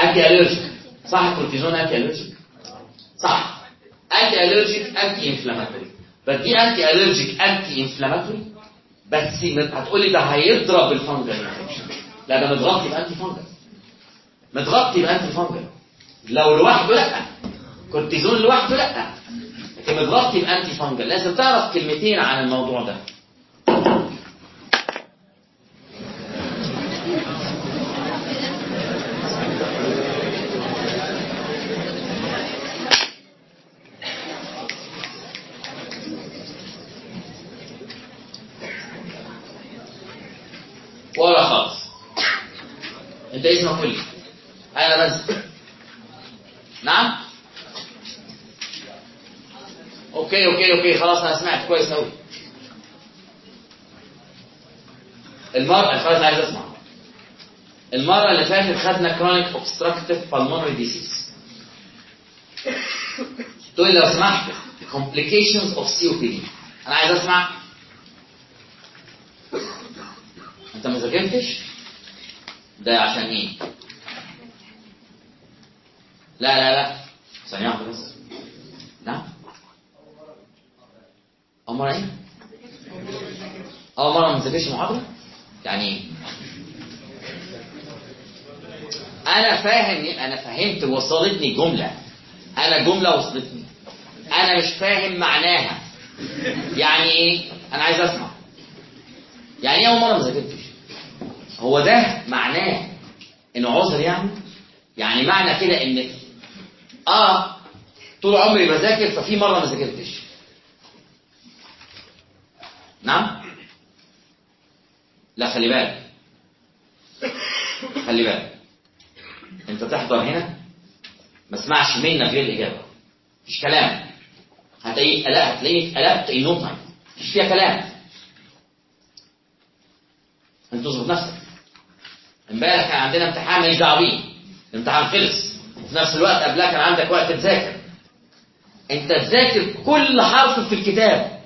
S1: antiallergic صح الكورتيزون antiallergic صح antiallergic anti-inflammatory بدي antiallergic anti-inflammatory بس هتقولي ده هيضرب ال fungal لا ده متغطي ب antifungal متغطي ب antifungal لو لوحده لأ. كورتيزون لوحده لأ. لكن متغطي ب antifungal لازم تعرف كلمتين عن الموضوع ده. ولا خالص. أنت اسمك قول لي. بس نعم؟ okay okay okay خلاص أنا سمعت. كويس قوي المرة خلاص عايز أسمع. المرة اللي فاتت خدنا chronic obstructive pulmonary disease تقول لو سمحت complications of COPD أنا عايز أسمع. أنت ما ذاكرتش؟ ده عشان إيه لا لا لا ثانية واحدة بس نعم أول مرة إيه؟ أول مرة ما نذاكرش محاضرة؟ يعني إيه؟ أنا فاهم أنا فهمت وصلتني جملة أنا جملة وصلتني أنا مش فاهم معناها يعني إيه؟ أنا عايز أسمع يعني إيه أول مرة ما ذاكرتش؟ هو ده معناه إنه عذر يعني؟ يعني معنى كده إن آه طول عمري بذاكر ففي مرة ما ذاكرتش. نعم؟ لا خلي بالك. خلي بالك. انت تحضر هنا؟ ما اسمعش منك غير الإجابة. مفيش كلام. هتلاقي لا هتلاقيني قلبت in no time مفيش فيها كلام. انت تظبط نفسك. امبارح كان عندنا امتحان ماليش دعوه بيه الامتحان خلص. وفي نفس الوقت قبلها كان عندك وقت تذاكر. انت تذاكر كل حرف في الكتاب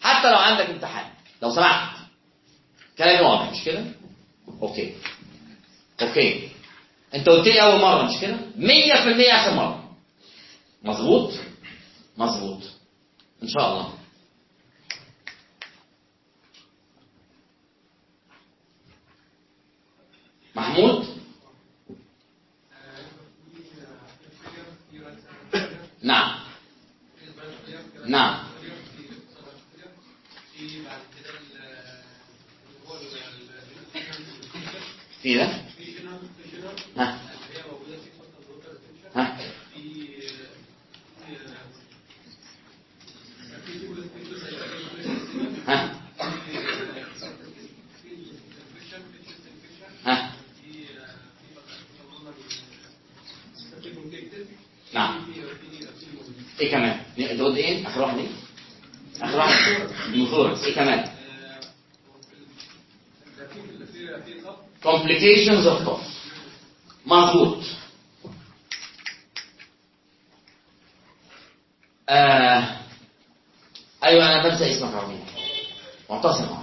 S1: حتى لو عندك امتحان. لو سمحت. كلامي واضح مش كده؟ Okay. Okay. أنت قلت لي أول مرة مش كده؟ 100% آخر مرة. مظبوط؟ مظبوط. إن شاء الله. محمود نعم نعم في ده ها ها ها ها نعم إيه كمان تقول إيه اخر واحد إيه اخر واحد كمان. Complications of cough. مظبوط آه أيوه أنا بنسى اسمك يا عمير. معتصم.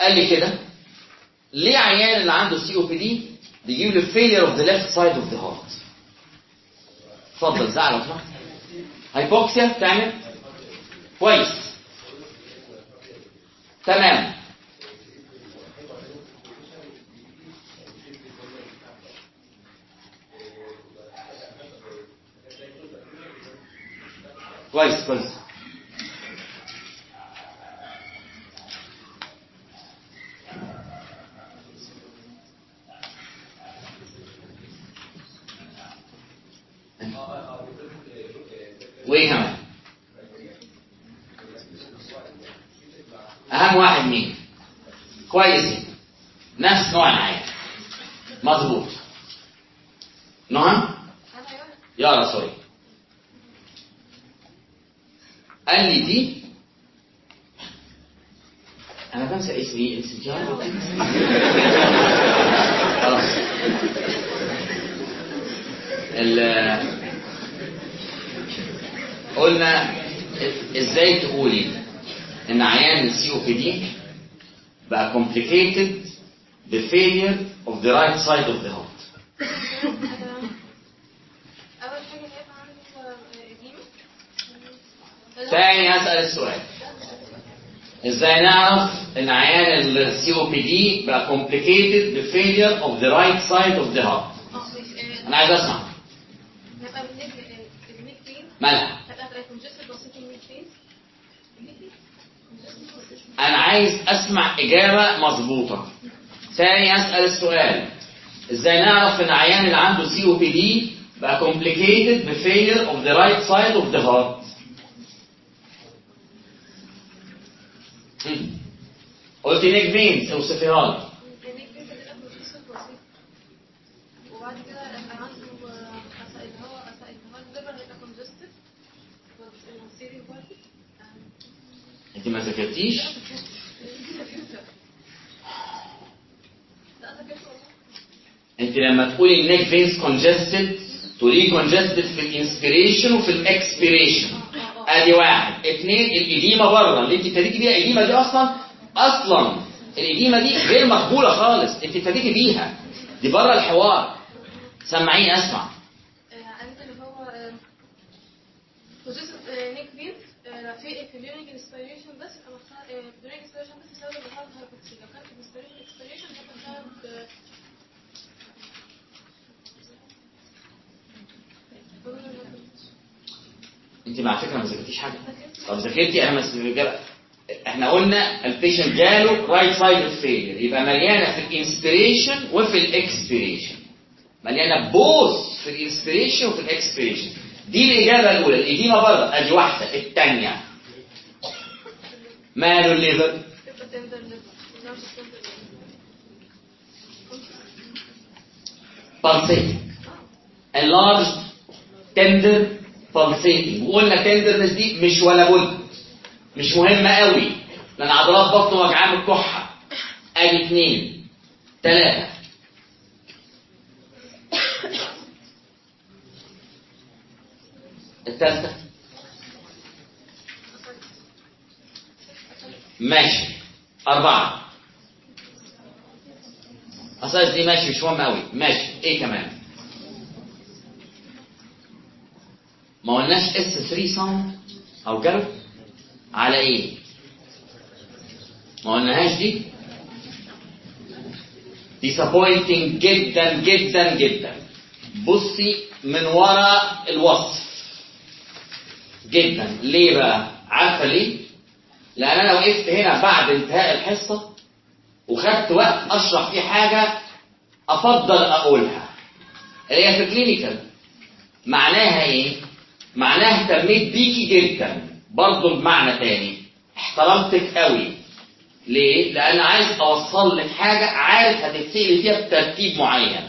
S1: قال لي كده ليه عيان اللي عنده COPD بيجيب له failure of the left side of the heart اتفضل زعل سمحت hypoxia تعمل؟ كويس تمام كويس كويس وايه اهم واحد مين كويس. نفس نوع العين مظبوط. نعم؟ يا سوري قال لي دي. أنا بنسى اسمي انسجام. خلاص. ال- قلنا إزاي تقولي؟ إن عيان ال COPD بقى complicated with failure of the right side of the heart.
S2: اول حاجة هيبقى عنده edema
S1: تاني هسأل السؤال. إزاي نعرف إن عيان ال COPD بقى complicated with failure of the right side of the heart
S2: آه ماشي
S1: أنا عايز
S2: أسمع.
S1: مالها
S2: هيبقى congested بسيط ال neck
S1: vein أنا عايز أسمع إجابة مظبوطة. ثاني أسأل السؤال. إزاي نعرف إن عيان اللي عنده COPD بقى complicated of the right side of the heart هم. قلت neck veins اوصفيها لي
S2: ال neck vein هتبقى congested بسيط وبعد كده هيبقى عنده asci- اللي هو asci- اللي هو ال liver هيبقى congested والسيري بارتي
S1: انت ما ذاكرتيش
S2: لا أنا كده والله
S1: انت لما تقولي ال neck veins congested تقولي congested في ال inspiration وفي ال expiration آدي واحد. اثنين ال edema بره. اللي أنت ابتديتي بيها ال edema دي أصلا أصلا الإديمة دي غير مقبولة خالص. أنت ابتديتي بيها. دي بره الحوار. سمعيني
S2: أسمع. كونجستد نيك فين في بس بس بسبب آه،
S1: انت مع فكرة ما ذاكرتيش حاجة؟ طب ذاكرتي أنا. إحنا قلنا ال patient جاله right side failure يبقى مليانة في ال inspiration وفي ال expiration مليانة both في ال inspiration وفي ال expiration دي الإجابة الأولى. ال edema بره أدي واحدة. الثانية ماله
S2: ال liver؟ liver لارج تندر
S1: pulsating وقلنا tenderness دي مش ولا بد. مش مهمة قوي. لأن عضلات بطنه وجعاه من الكحة. آدي اثنين ثلاثة الثالثة ماشي. أربعة. أساس دي ماشي مش مهم قوي. ماشي. إيه كمان؟ ما قلناش اس 3 ساوند أو جرب على إيه ما قلناهاش دي. Disappointing جدا جدا جدا. بصي من ورا الوصف. جدا. ليه بقى؟ عارفة ليه؟ لأن أنا وقفت هنا بعد انتهاء الحصة وخدت وقت أشرح فيه حاجة أفضل أقولها. اللي هي في كلينيكال معناها إيه؟ معناها اهتميت بيكي جدا. برضه بمعنى تاني. احترمتك قوي. ليه؟ لأن عايز أوصل لك حاجة عارف هتتسالي فيها بترتيب معين.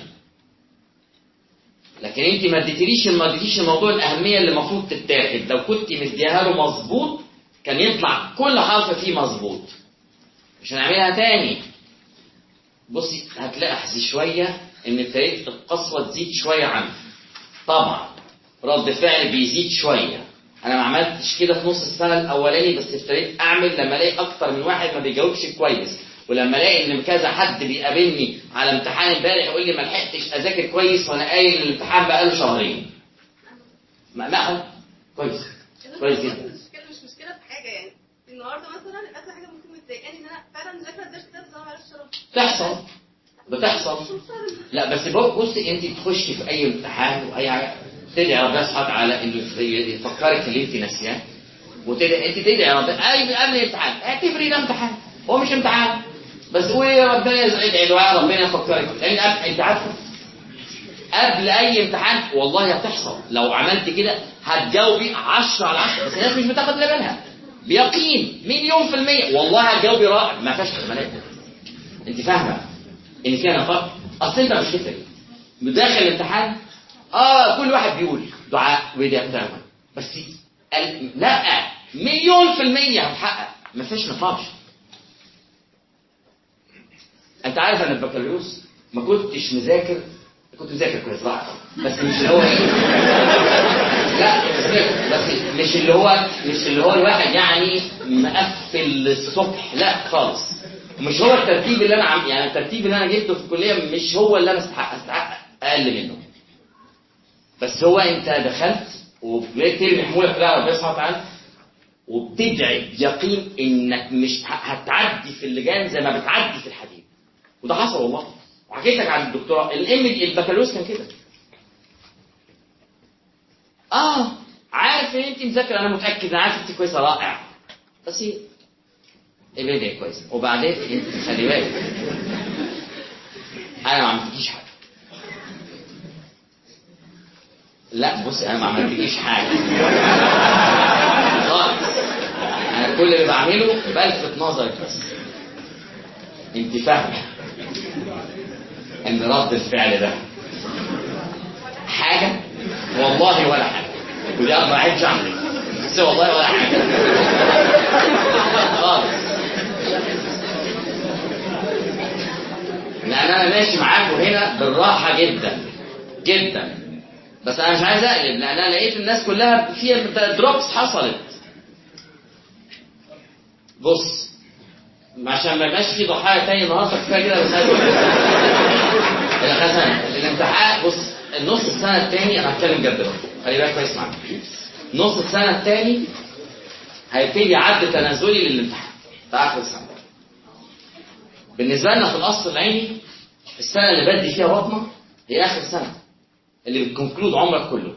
S1: لكن انت ما اديتليش ما اديتيش الموضوع الأهمية اللي المفروض تتاخد. لو كنت مديها له مظبوط كان يطلع كل حرف فيه مظبوط. مش هنعملها تاني. بصي هتلاحظي شوية إن ابتديت القسوة تزيد شوية عنه. طبعا. رد فعل بيزيد شوية. أنا ما عملتش كده في نص السنة الأولاني بس ابتديت أعمل لما ألاقي أكتر من واحد ما بيجاوبش كويس. ولما ألاقي إن كذا حد بيقابلني على امتحان امبارح يقول لي ما لحقتش أذاكر كويس وأنا قايل الامتحان بقاله شهرين. ما لا كويس. كويس جدا.
S2: مش مشكلة في حاجة يعني. النهارده مثلا أكتر حاجة ممكن مضايقاني إن أنا فعلا مذاكرة الدرس ده بس أنا ما عرفتش
S1: تحصل بتحصل. لا بس بص انت تخشي في أي امتحان وأي حاجة. تدعي ربنا سبحانه وتعالى إنه يفكرك اللي أنت ناسياه. وتدعي أنت تدعي ربنا اي قبل الامتحان اعتبري ده امتحان. هو مش امتحان. بس قولي يا ربنا ادعي دعاء ربنا يفكرك. لأن أنت عارفه. قبل أي امتحان والله هتحصل. لو عملت كده هتجاوبي 10 على 10 بس الناس مش بتاخد بالها. بيقين. مليون في المية. والله هتجاوبي رائع. ما فيهاش احتمالات أنت فاهمة؟ إن فيها نفاق أصل أنت مش كده داخل الامتحان آه كل واحد بيقول دعاء بتاع بس لا مليون في المية هتحقق. ما فيش نقاش. أنت عارف أنا البكالوريوس ما كنتش مذاكر كنت مذاكر كويس صراحة بس مش اللي هو لا بس مش اللي هو مش اللي هو الواحد يعني مقفل الصبح لا خالص. مش هو الترتيب اللي أنا عم يعني الترتيب اللي أنا جبته في الكلية مش هو اللي أنا استحق استحق أقل منه. بس هو انت دخلت وبقيت ترمي حمولك على ربنا سبحانه وتعالى وبتدعي بيقين إنك مش هتعدي في اللجان زي ما بتعدي في الحديد. وده حصل والله. وحكيت لك عن الدكتوراه الام البكالوريوس كان كده. آه عارف إن انت مذاكرة أنا متأكد أنا عارف انت كويسة رائع. بس ابعدي كويس وبعدين انت خلي بالك. أنا ما عملتلكيش حاجة. لا بص أنا ما عملتلكيش حاجة. خالص أنا كل اللي بعمله بلفت نظرك بس. أنت فاهمة إن رد الفعل ده حاجة؟ والله ولا حاجة. ودي ما عيبش عنك بس والله ولا حاجة. خالص. لأن أنا ماشي معاكم هنا بالراحة جدا. جدا. بس أنا مش عايز أقلب لأن أنا لقيت الناس كلها فيها دروبس حصلت. بص عشان ما يبقاش في ضحايا تاني النهارده كفاية كده بس الخزان الامتحان بص النص السنة الثاني أنا هتكلم جد بقى. خلي بالك كويس معايا. نص السنة الثاني هيبتدي عد تنازلي للامتحان في آخر السنة. بالنسبة لنا في القصر العيني السنة اللي بدي فيها بطنة هي آخر سنة. اللي بتكونكلود عمرك كله.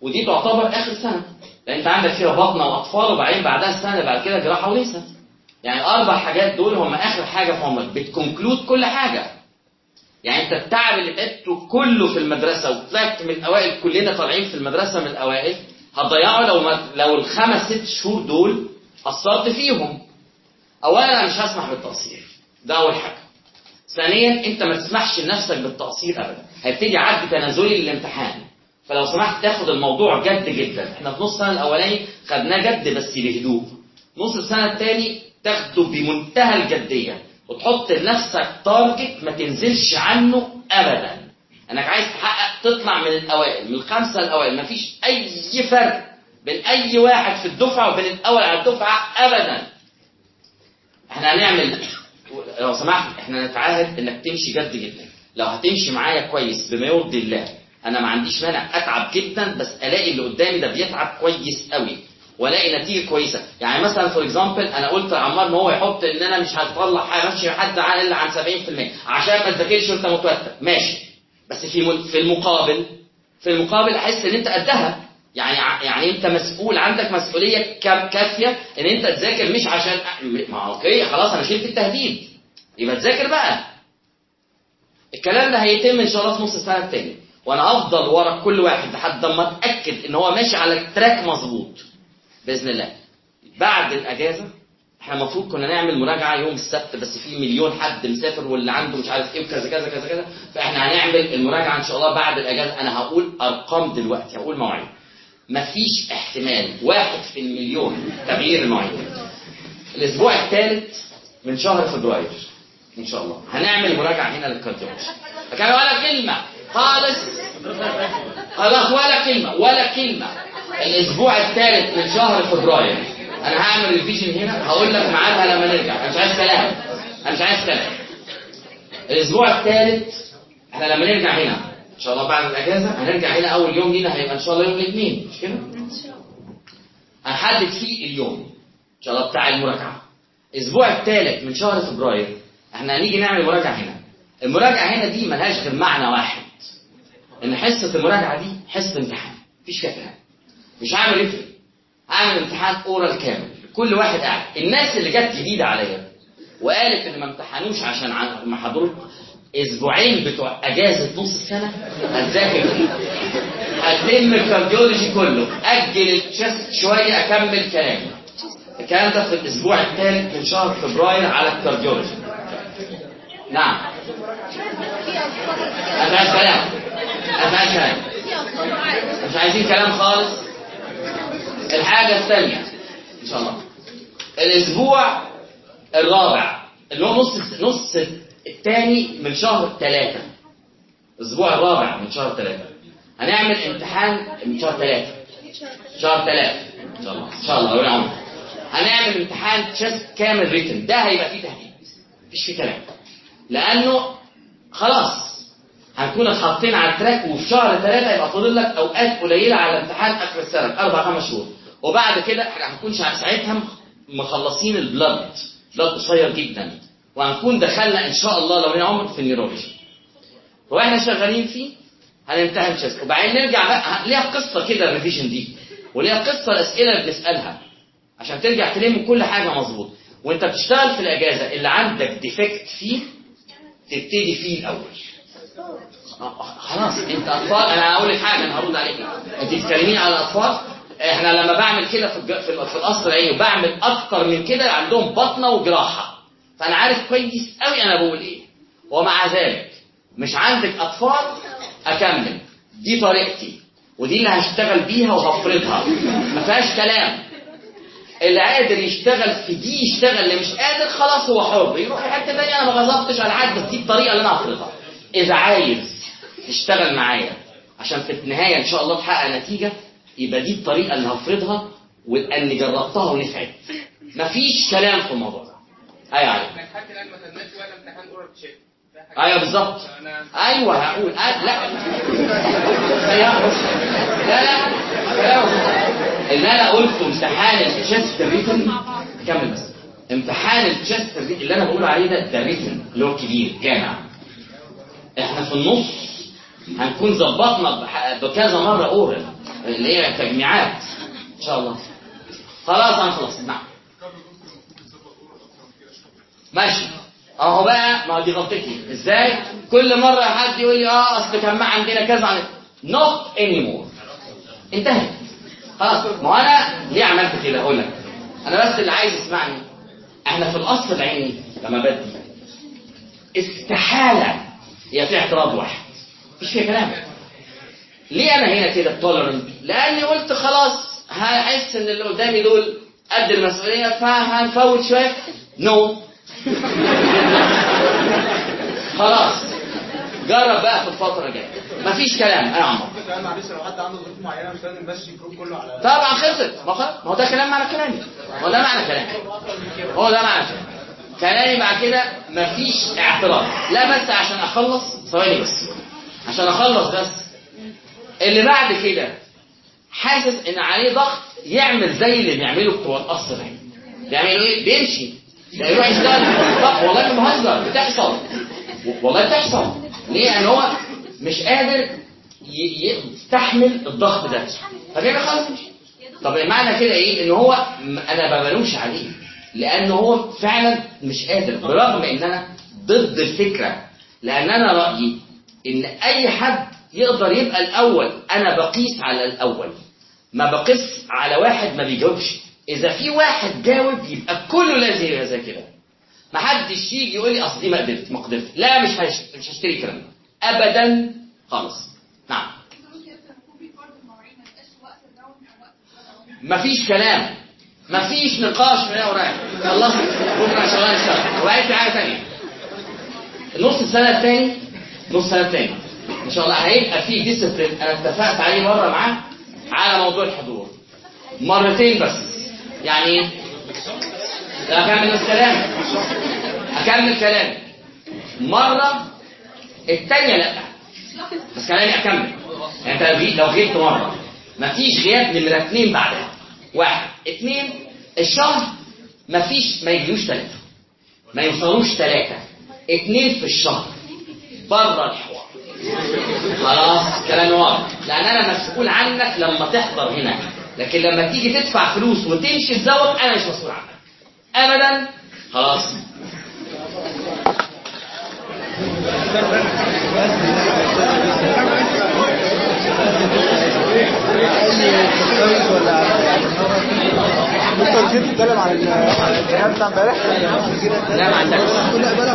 S1: ودي تعتبر آخر سنة. لأن أنت عندك فيها بطنة وأطفال وبعدين بعدها السنة اللي بعد كده جراحة وليسة. يعني الاربع حاجات دول هم آخر حاجة في عمرك. بتكونكلود كل حاجة. يعني أنت التعب اللي تعبته كله في المدرسة وطلعت من الأوائل كلنا طالعين في المدرسة من الأوائل هتضيعه لو ما لو الخمس ست شهور دول قصرت فيهم. اولا أنا مش هسمح بالتقصير. ده أول حاجة. ثانيا أنت ما تسمحش لنفسك بالتقصير ابدا. هيبتدي عد تنازلي للامتحان. فلو سمحت تاخد الموضوع جد جدا. إحنا في نص السنة الأولاني خدناه جد بس بهدوء. نص السنة الثاني تاخده بمنتهى الجدية. وتحط لنفسك تارجت ما تنزلش عنه ابدا. إنك عايز تحقق تطلع من الأوائل من الخمسة الأوائل. مفيش أي فرق بين أي واحد في الدفعة وبين الأول على الدفعة ابدا. إحنا هنعمل لو سمحت إحنا نتعاهد إنك تمشي جد جدا. لو هتمشي معايا كويس بما يرضي الله. أنا ما عنديش مانع أتعب جدا بس ألاقي اللي قدامي ده بيتعب كويس قوي وألاقي نتيجة كويسة. يعني مثلا for example أنا قلت لعمار إن هو يحط إن أنا مش هطلع حاجة ماشي حد أقل عن 70% عشان ما تذاكرش وأنت متوتر. ماشي. بس في في المقابل في المقابل أحس إن أنت قدها. يعني يعني أنت مسؤول عندك مسؤولية كا- كافية إن أنت تذاكر مش عشان ما أوكي خلاص أنا شلت التهديد. يبقى تذاكر بقى. الكلام ده هيتم إن شاء الله في نص السنة الثاني وأنا أفضل ورا كل واحد لحد ما أتأكد إن هو ماشي على ال track مظبوط. بإذن الله. بعد الأجازة إحنا المفروض كنا نعمل مراجعة يوم السبت بس في مليون حد مسافر واللي عنده مش عارف إيه وكذا كذا كذا كذا. فإحنا هنعمل المراجعة إن شاء الله بعد الأجازة. أنا هقول أرقام دلوقتي هقول مواعيد. مفيش احتمال واحد في المليون تغيير المواعيد. الأسبوع الثالث من شهر فبراير. إن شاء الله. هنعمل مراجعة هنا لل cardiology كان ولا كلمة. خالص. خلاص ولا كلمة ولا كلمة. الأسبوع الثالث من شهر فبراير. أنا هعمل revision هنا. هقول لك ميعادها لما نرجع. أنا مش عايز كلام. أنا مش عايز كلام. الأسبوع الثالث إحنا لما نرجع هنا إن شاء الله بعد الأجازة هنرجع هنا أول يوم لينا هيبقى إن شاء الله يوم الاثنين. مش كده؟ هنحدد فيه اليوم. إن شاء الله بتاع المراجعة. الأسبوع الثالث من شهر فبراير إحنا هنيجي نعمل مراجعة هنا. المراجعة هنا دي ملهاش غير معنى واحد. إن حصة المراجعة دي حصة امتحان. مفيش فيها كلام مش هعمل إيه؟ هعمل امتحان اورال كامل. كل واحد قاعد. الناس اللي جت جديدة عليا وقالت إن ما امتحنوش عشان ما حضروش أسبوعين بتوع أجازة نص السنة. هتذاكر هتلم ال cardiology كله. أجل ال chest شوية أكمل كلامي. الكلام ده في الأسبوع الثالث من شهر فبراير على ال cardiology. نعم. عايز كلام عايز كلام مش عايزين كلام خالص؟ الحاجة الثانية إن شاء الله. الأسبوع الرابع اللي هو نص نص الثاني من شهر ثلاثة. الأسبوع الرابع من شهر ثلاثة. هنعمل امتحان من شهر ثلاثة. شهر ثلاثة. إن شاء الله. إن شاء الله. عمر هنعمل امتحان chest كامل written ده هيبقى فيه تهديد مفيش فيه كلام. لأنه خلاص هنكون اتحطينا على ال track وفي شهر ثلاثة يبقى فاضل لك أوقات قليلة على امتحان آخر السنة أربع خمس شهور. وبعد كده إحنا هنكون ساعتها مخلصين ال blood blood قصير جدا. وهنكون دخلنا إن شاء الله لو هي عمر في ال neurology. وإحنا شغالين فيه هنمتحن chest وبعدين نرجع بقى ليها قصة كده ال revision دي. وليها قصة الأسئلة اللي بنسألها. عشان ترجع تلم كل حاجة مظبوط. وأنت بتشتغل في الأجازة اللي عندك defect فيه تبتدي فيه الأول. آه، خلاص أنت أطفال أنا هقول لك حاجة أنا هرد عليك. أنت بتتكلمين على الأطفال؟ إحنا لما بعمل كده في في في القصر العيني وبعمل أكتر من كده عندهم بطنة وجراحة. فأنا عارف كويس قوي أنا بقول إيه. ومع ذلك مش عندك أطفال أكمل. دي طريقتي. ودي اللي هشتغل بيها وهفرضها. ما فيهاش كلام. اللي قادر يشتغل في دي يشتغل اللي مش قادر خلاص هو حر. يروح حتة ثانية أنا ما غضبتش على حد بس دي الطريقة اللي أنا هفرضها إذا عايز تشتغل معايا عشان في النهاية إن شاء الله تحقق نتيجة يبقى دي الطريقة اللي هفرضها واني جربتها ونفعت. مفيش كلام في الموضوع ده.
S3: أيوه ده حاجة-
S1: أيوه بالظبط. أيوه هقول. أه لا. لا لا. اللي أنا قلته امتحان ال chest written كمل بس. امتحان ال chest اللي أنا بقول عليه ده ده written اللي هو كبير جامع. إحنا في النص هنكون ظبطنا بكذا مرة اورال اللي هي تجميعات. إن شاء الله. خلاص هنخلص نعم. ماشي. أهو بقى ما دي غلطتي. إزاي؟ كل مرة حد يقول لي آه أصل كان ما عندنا كذا. عن not anymore. انتهت. خلاص ما أنا ليه عملت كده؟ أقول لك. أنا بس اللي عايز يسمعني. إحنا في القصر العيني لما بدي. استحالة يبقى في اعتراض واحد. مفيش فيها كلام. ليه أنا هنا كده tolerant لأني قلت خلاص هحس إن اللي قدامي دول قد المسؤولية فهنفوت شوية. no خلاص. جرب بقى في الفترة الجاية. مفيش كلام يا عمر.
S3: كمان معلش لو حد عنده ظروف معينة مش لازم نمشي ال group كله على
S1: طبعا خلصت. ما ما هو ده كلام معنى كلامي. هو ده معنى كلامي. هو ده معنى كلامي. كلامي بعد كده مفيش اعتراض. لا بس عشان أخلص ثواني بس. عشان أخلص بس. اللي بعد كده حاسس إن عليه ضغط يعمل زي اللي بيعمله بتوع القصر بيعملوا إيه؟ بيمشي. يروح يشتغل والله ما بهزر بتحصل. والله بتحصل. ليه؟ ان هو مش قادر يستحمل الضغط ده. فبيعمل خلاص طب معنى كده إيه؟ إن هو أنا ما بلومش عليه. لأن هو فعلا مش قادر برغم إن أنا ضد الفكرة. لأن أنا رأيي إن أي حد يقدر يبقى الأول أنا بقيس على الأول. ما بقيس على واحد ما بيجاوبش. إذا في واحد جاوب يبقى كله لازم يبقى زي كده. ما حدش يجي يقول لي أصل دي ما قدرت ما قدرت. لا مش. مش هشتري الكلام ده. ابدا خالص. نعم. مفيش كلام. مفيش نقاش من هنا ورايح خلصت بكرة شغال الشهر وبعدين في حاجة ثانية النص السنة الثاني نص السنة الثاني إن شاء الله هيبقى في ديسيبلين أنا اتفقت عليه مرة معاه على موضوع الحضور. مرتين بس. يعني أكمل الكلام. أكمل كلامي مرة الثانية لا. بس كلامي أكمل. يعني أنت لو غبت مرة مفيش غياب نمره اثنين بعدها. واحد. اثنين الشهر مفيش ما يجيوش ثلاثة. ما يوصلوش ثلاثة. اثنين في الشهر. بره الحوار. خلاص كلام واضح. لأن أنا مسؤول عنك لما تحضر هنا. لكن لما تيجي تدفع فلوس وتمشي تزوج أنا مش مسؤول عنك. ابدا. خلاص.
S4: انت نسيت تتكلم عن ال- عن الكلام بتاع امبارح؟
S1: لا ما عندكش.
S4: لا بلا.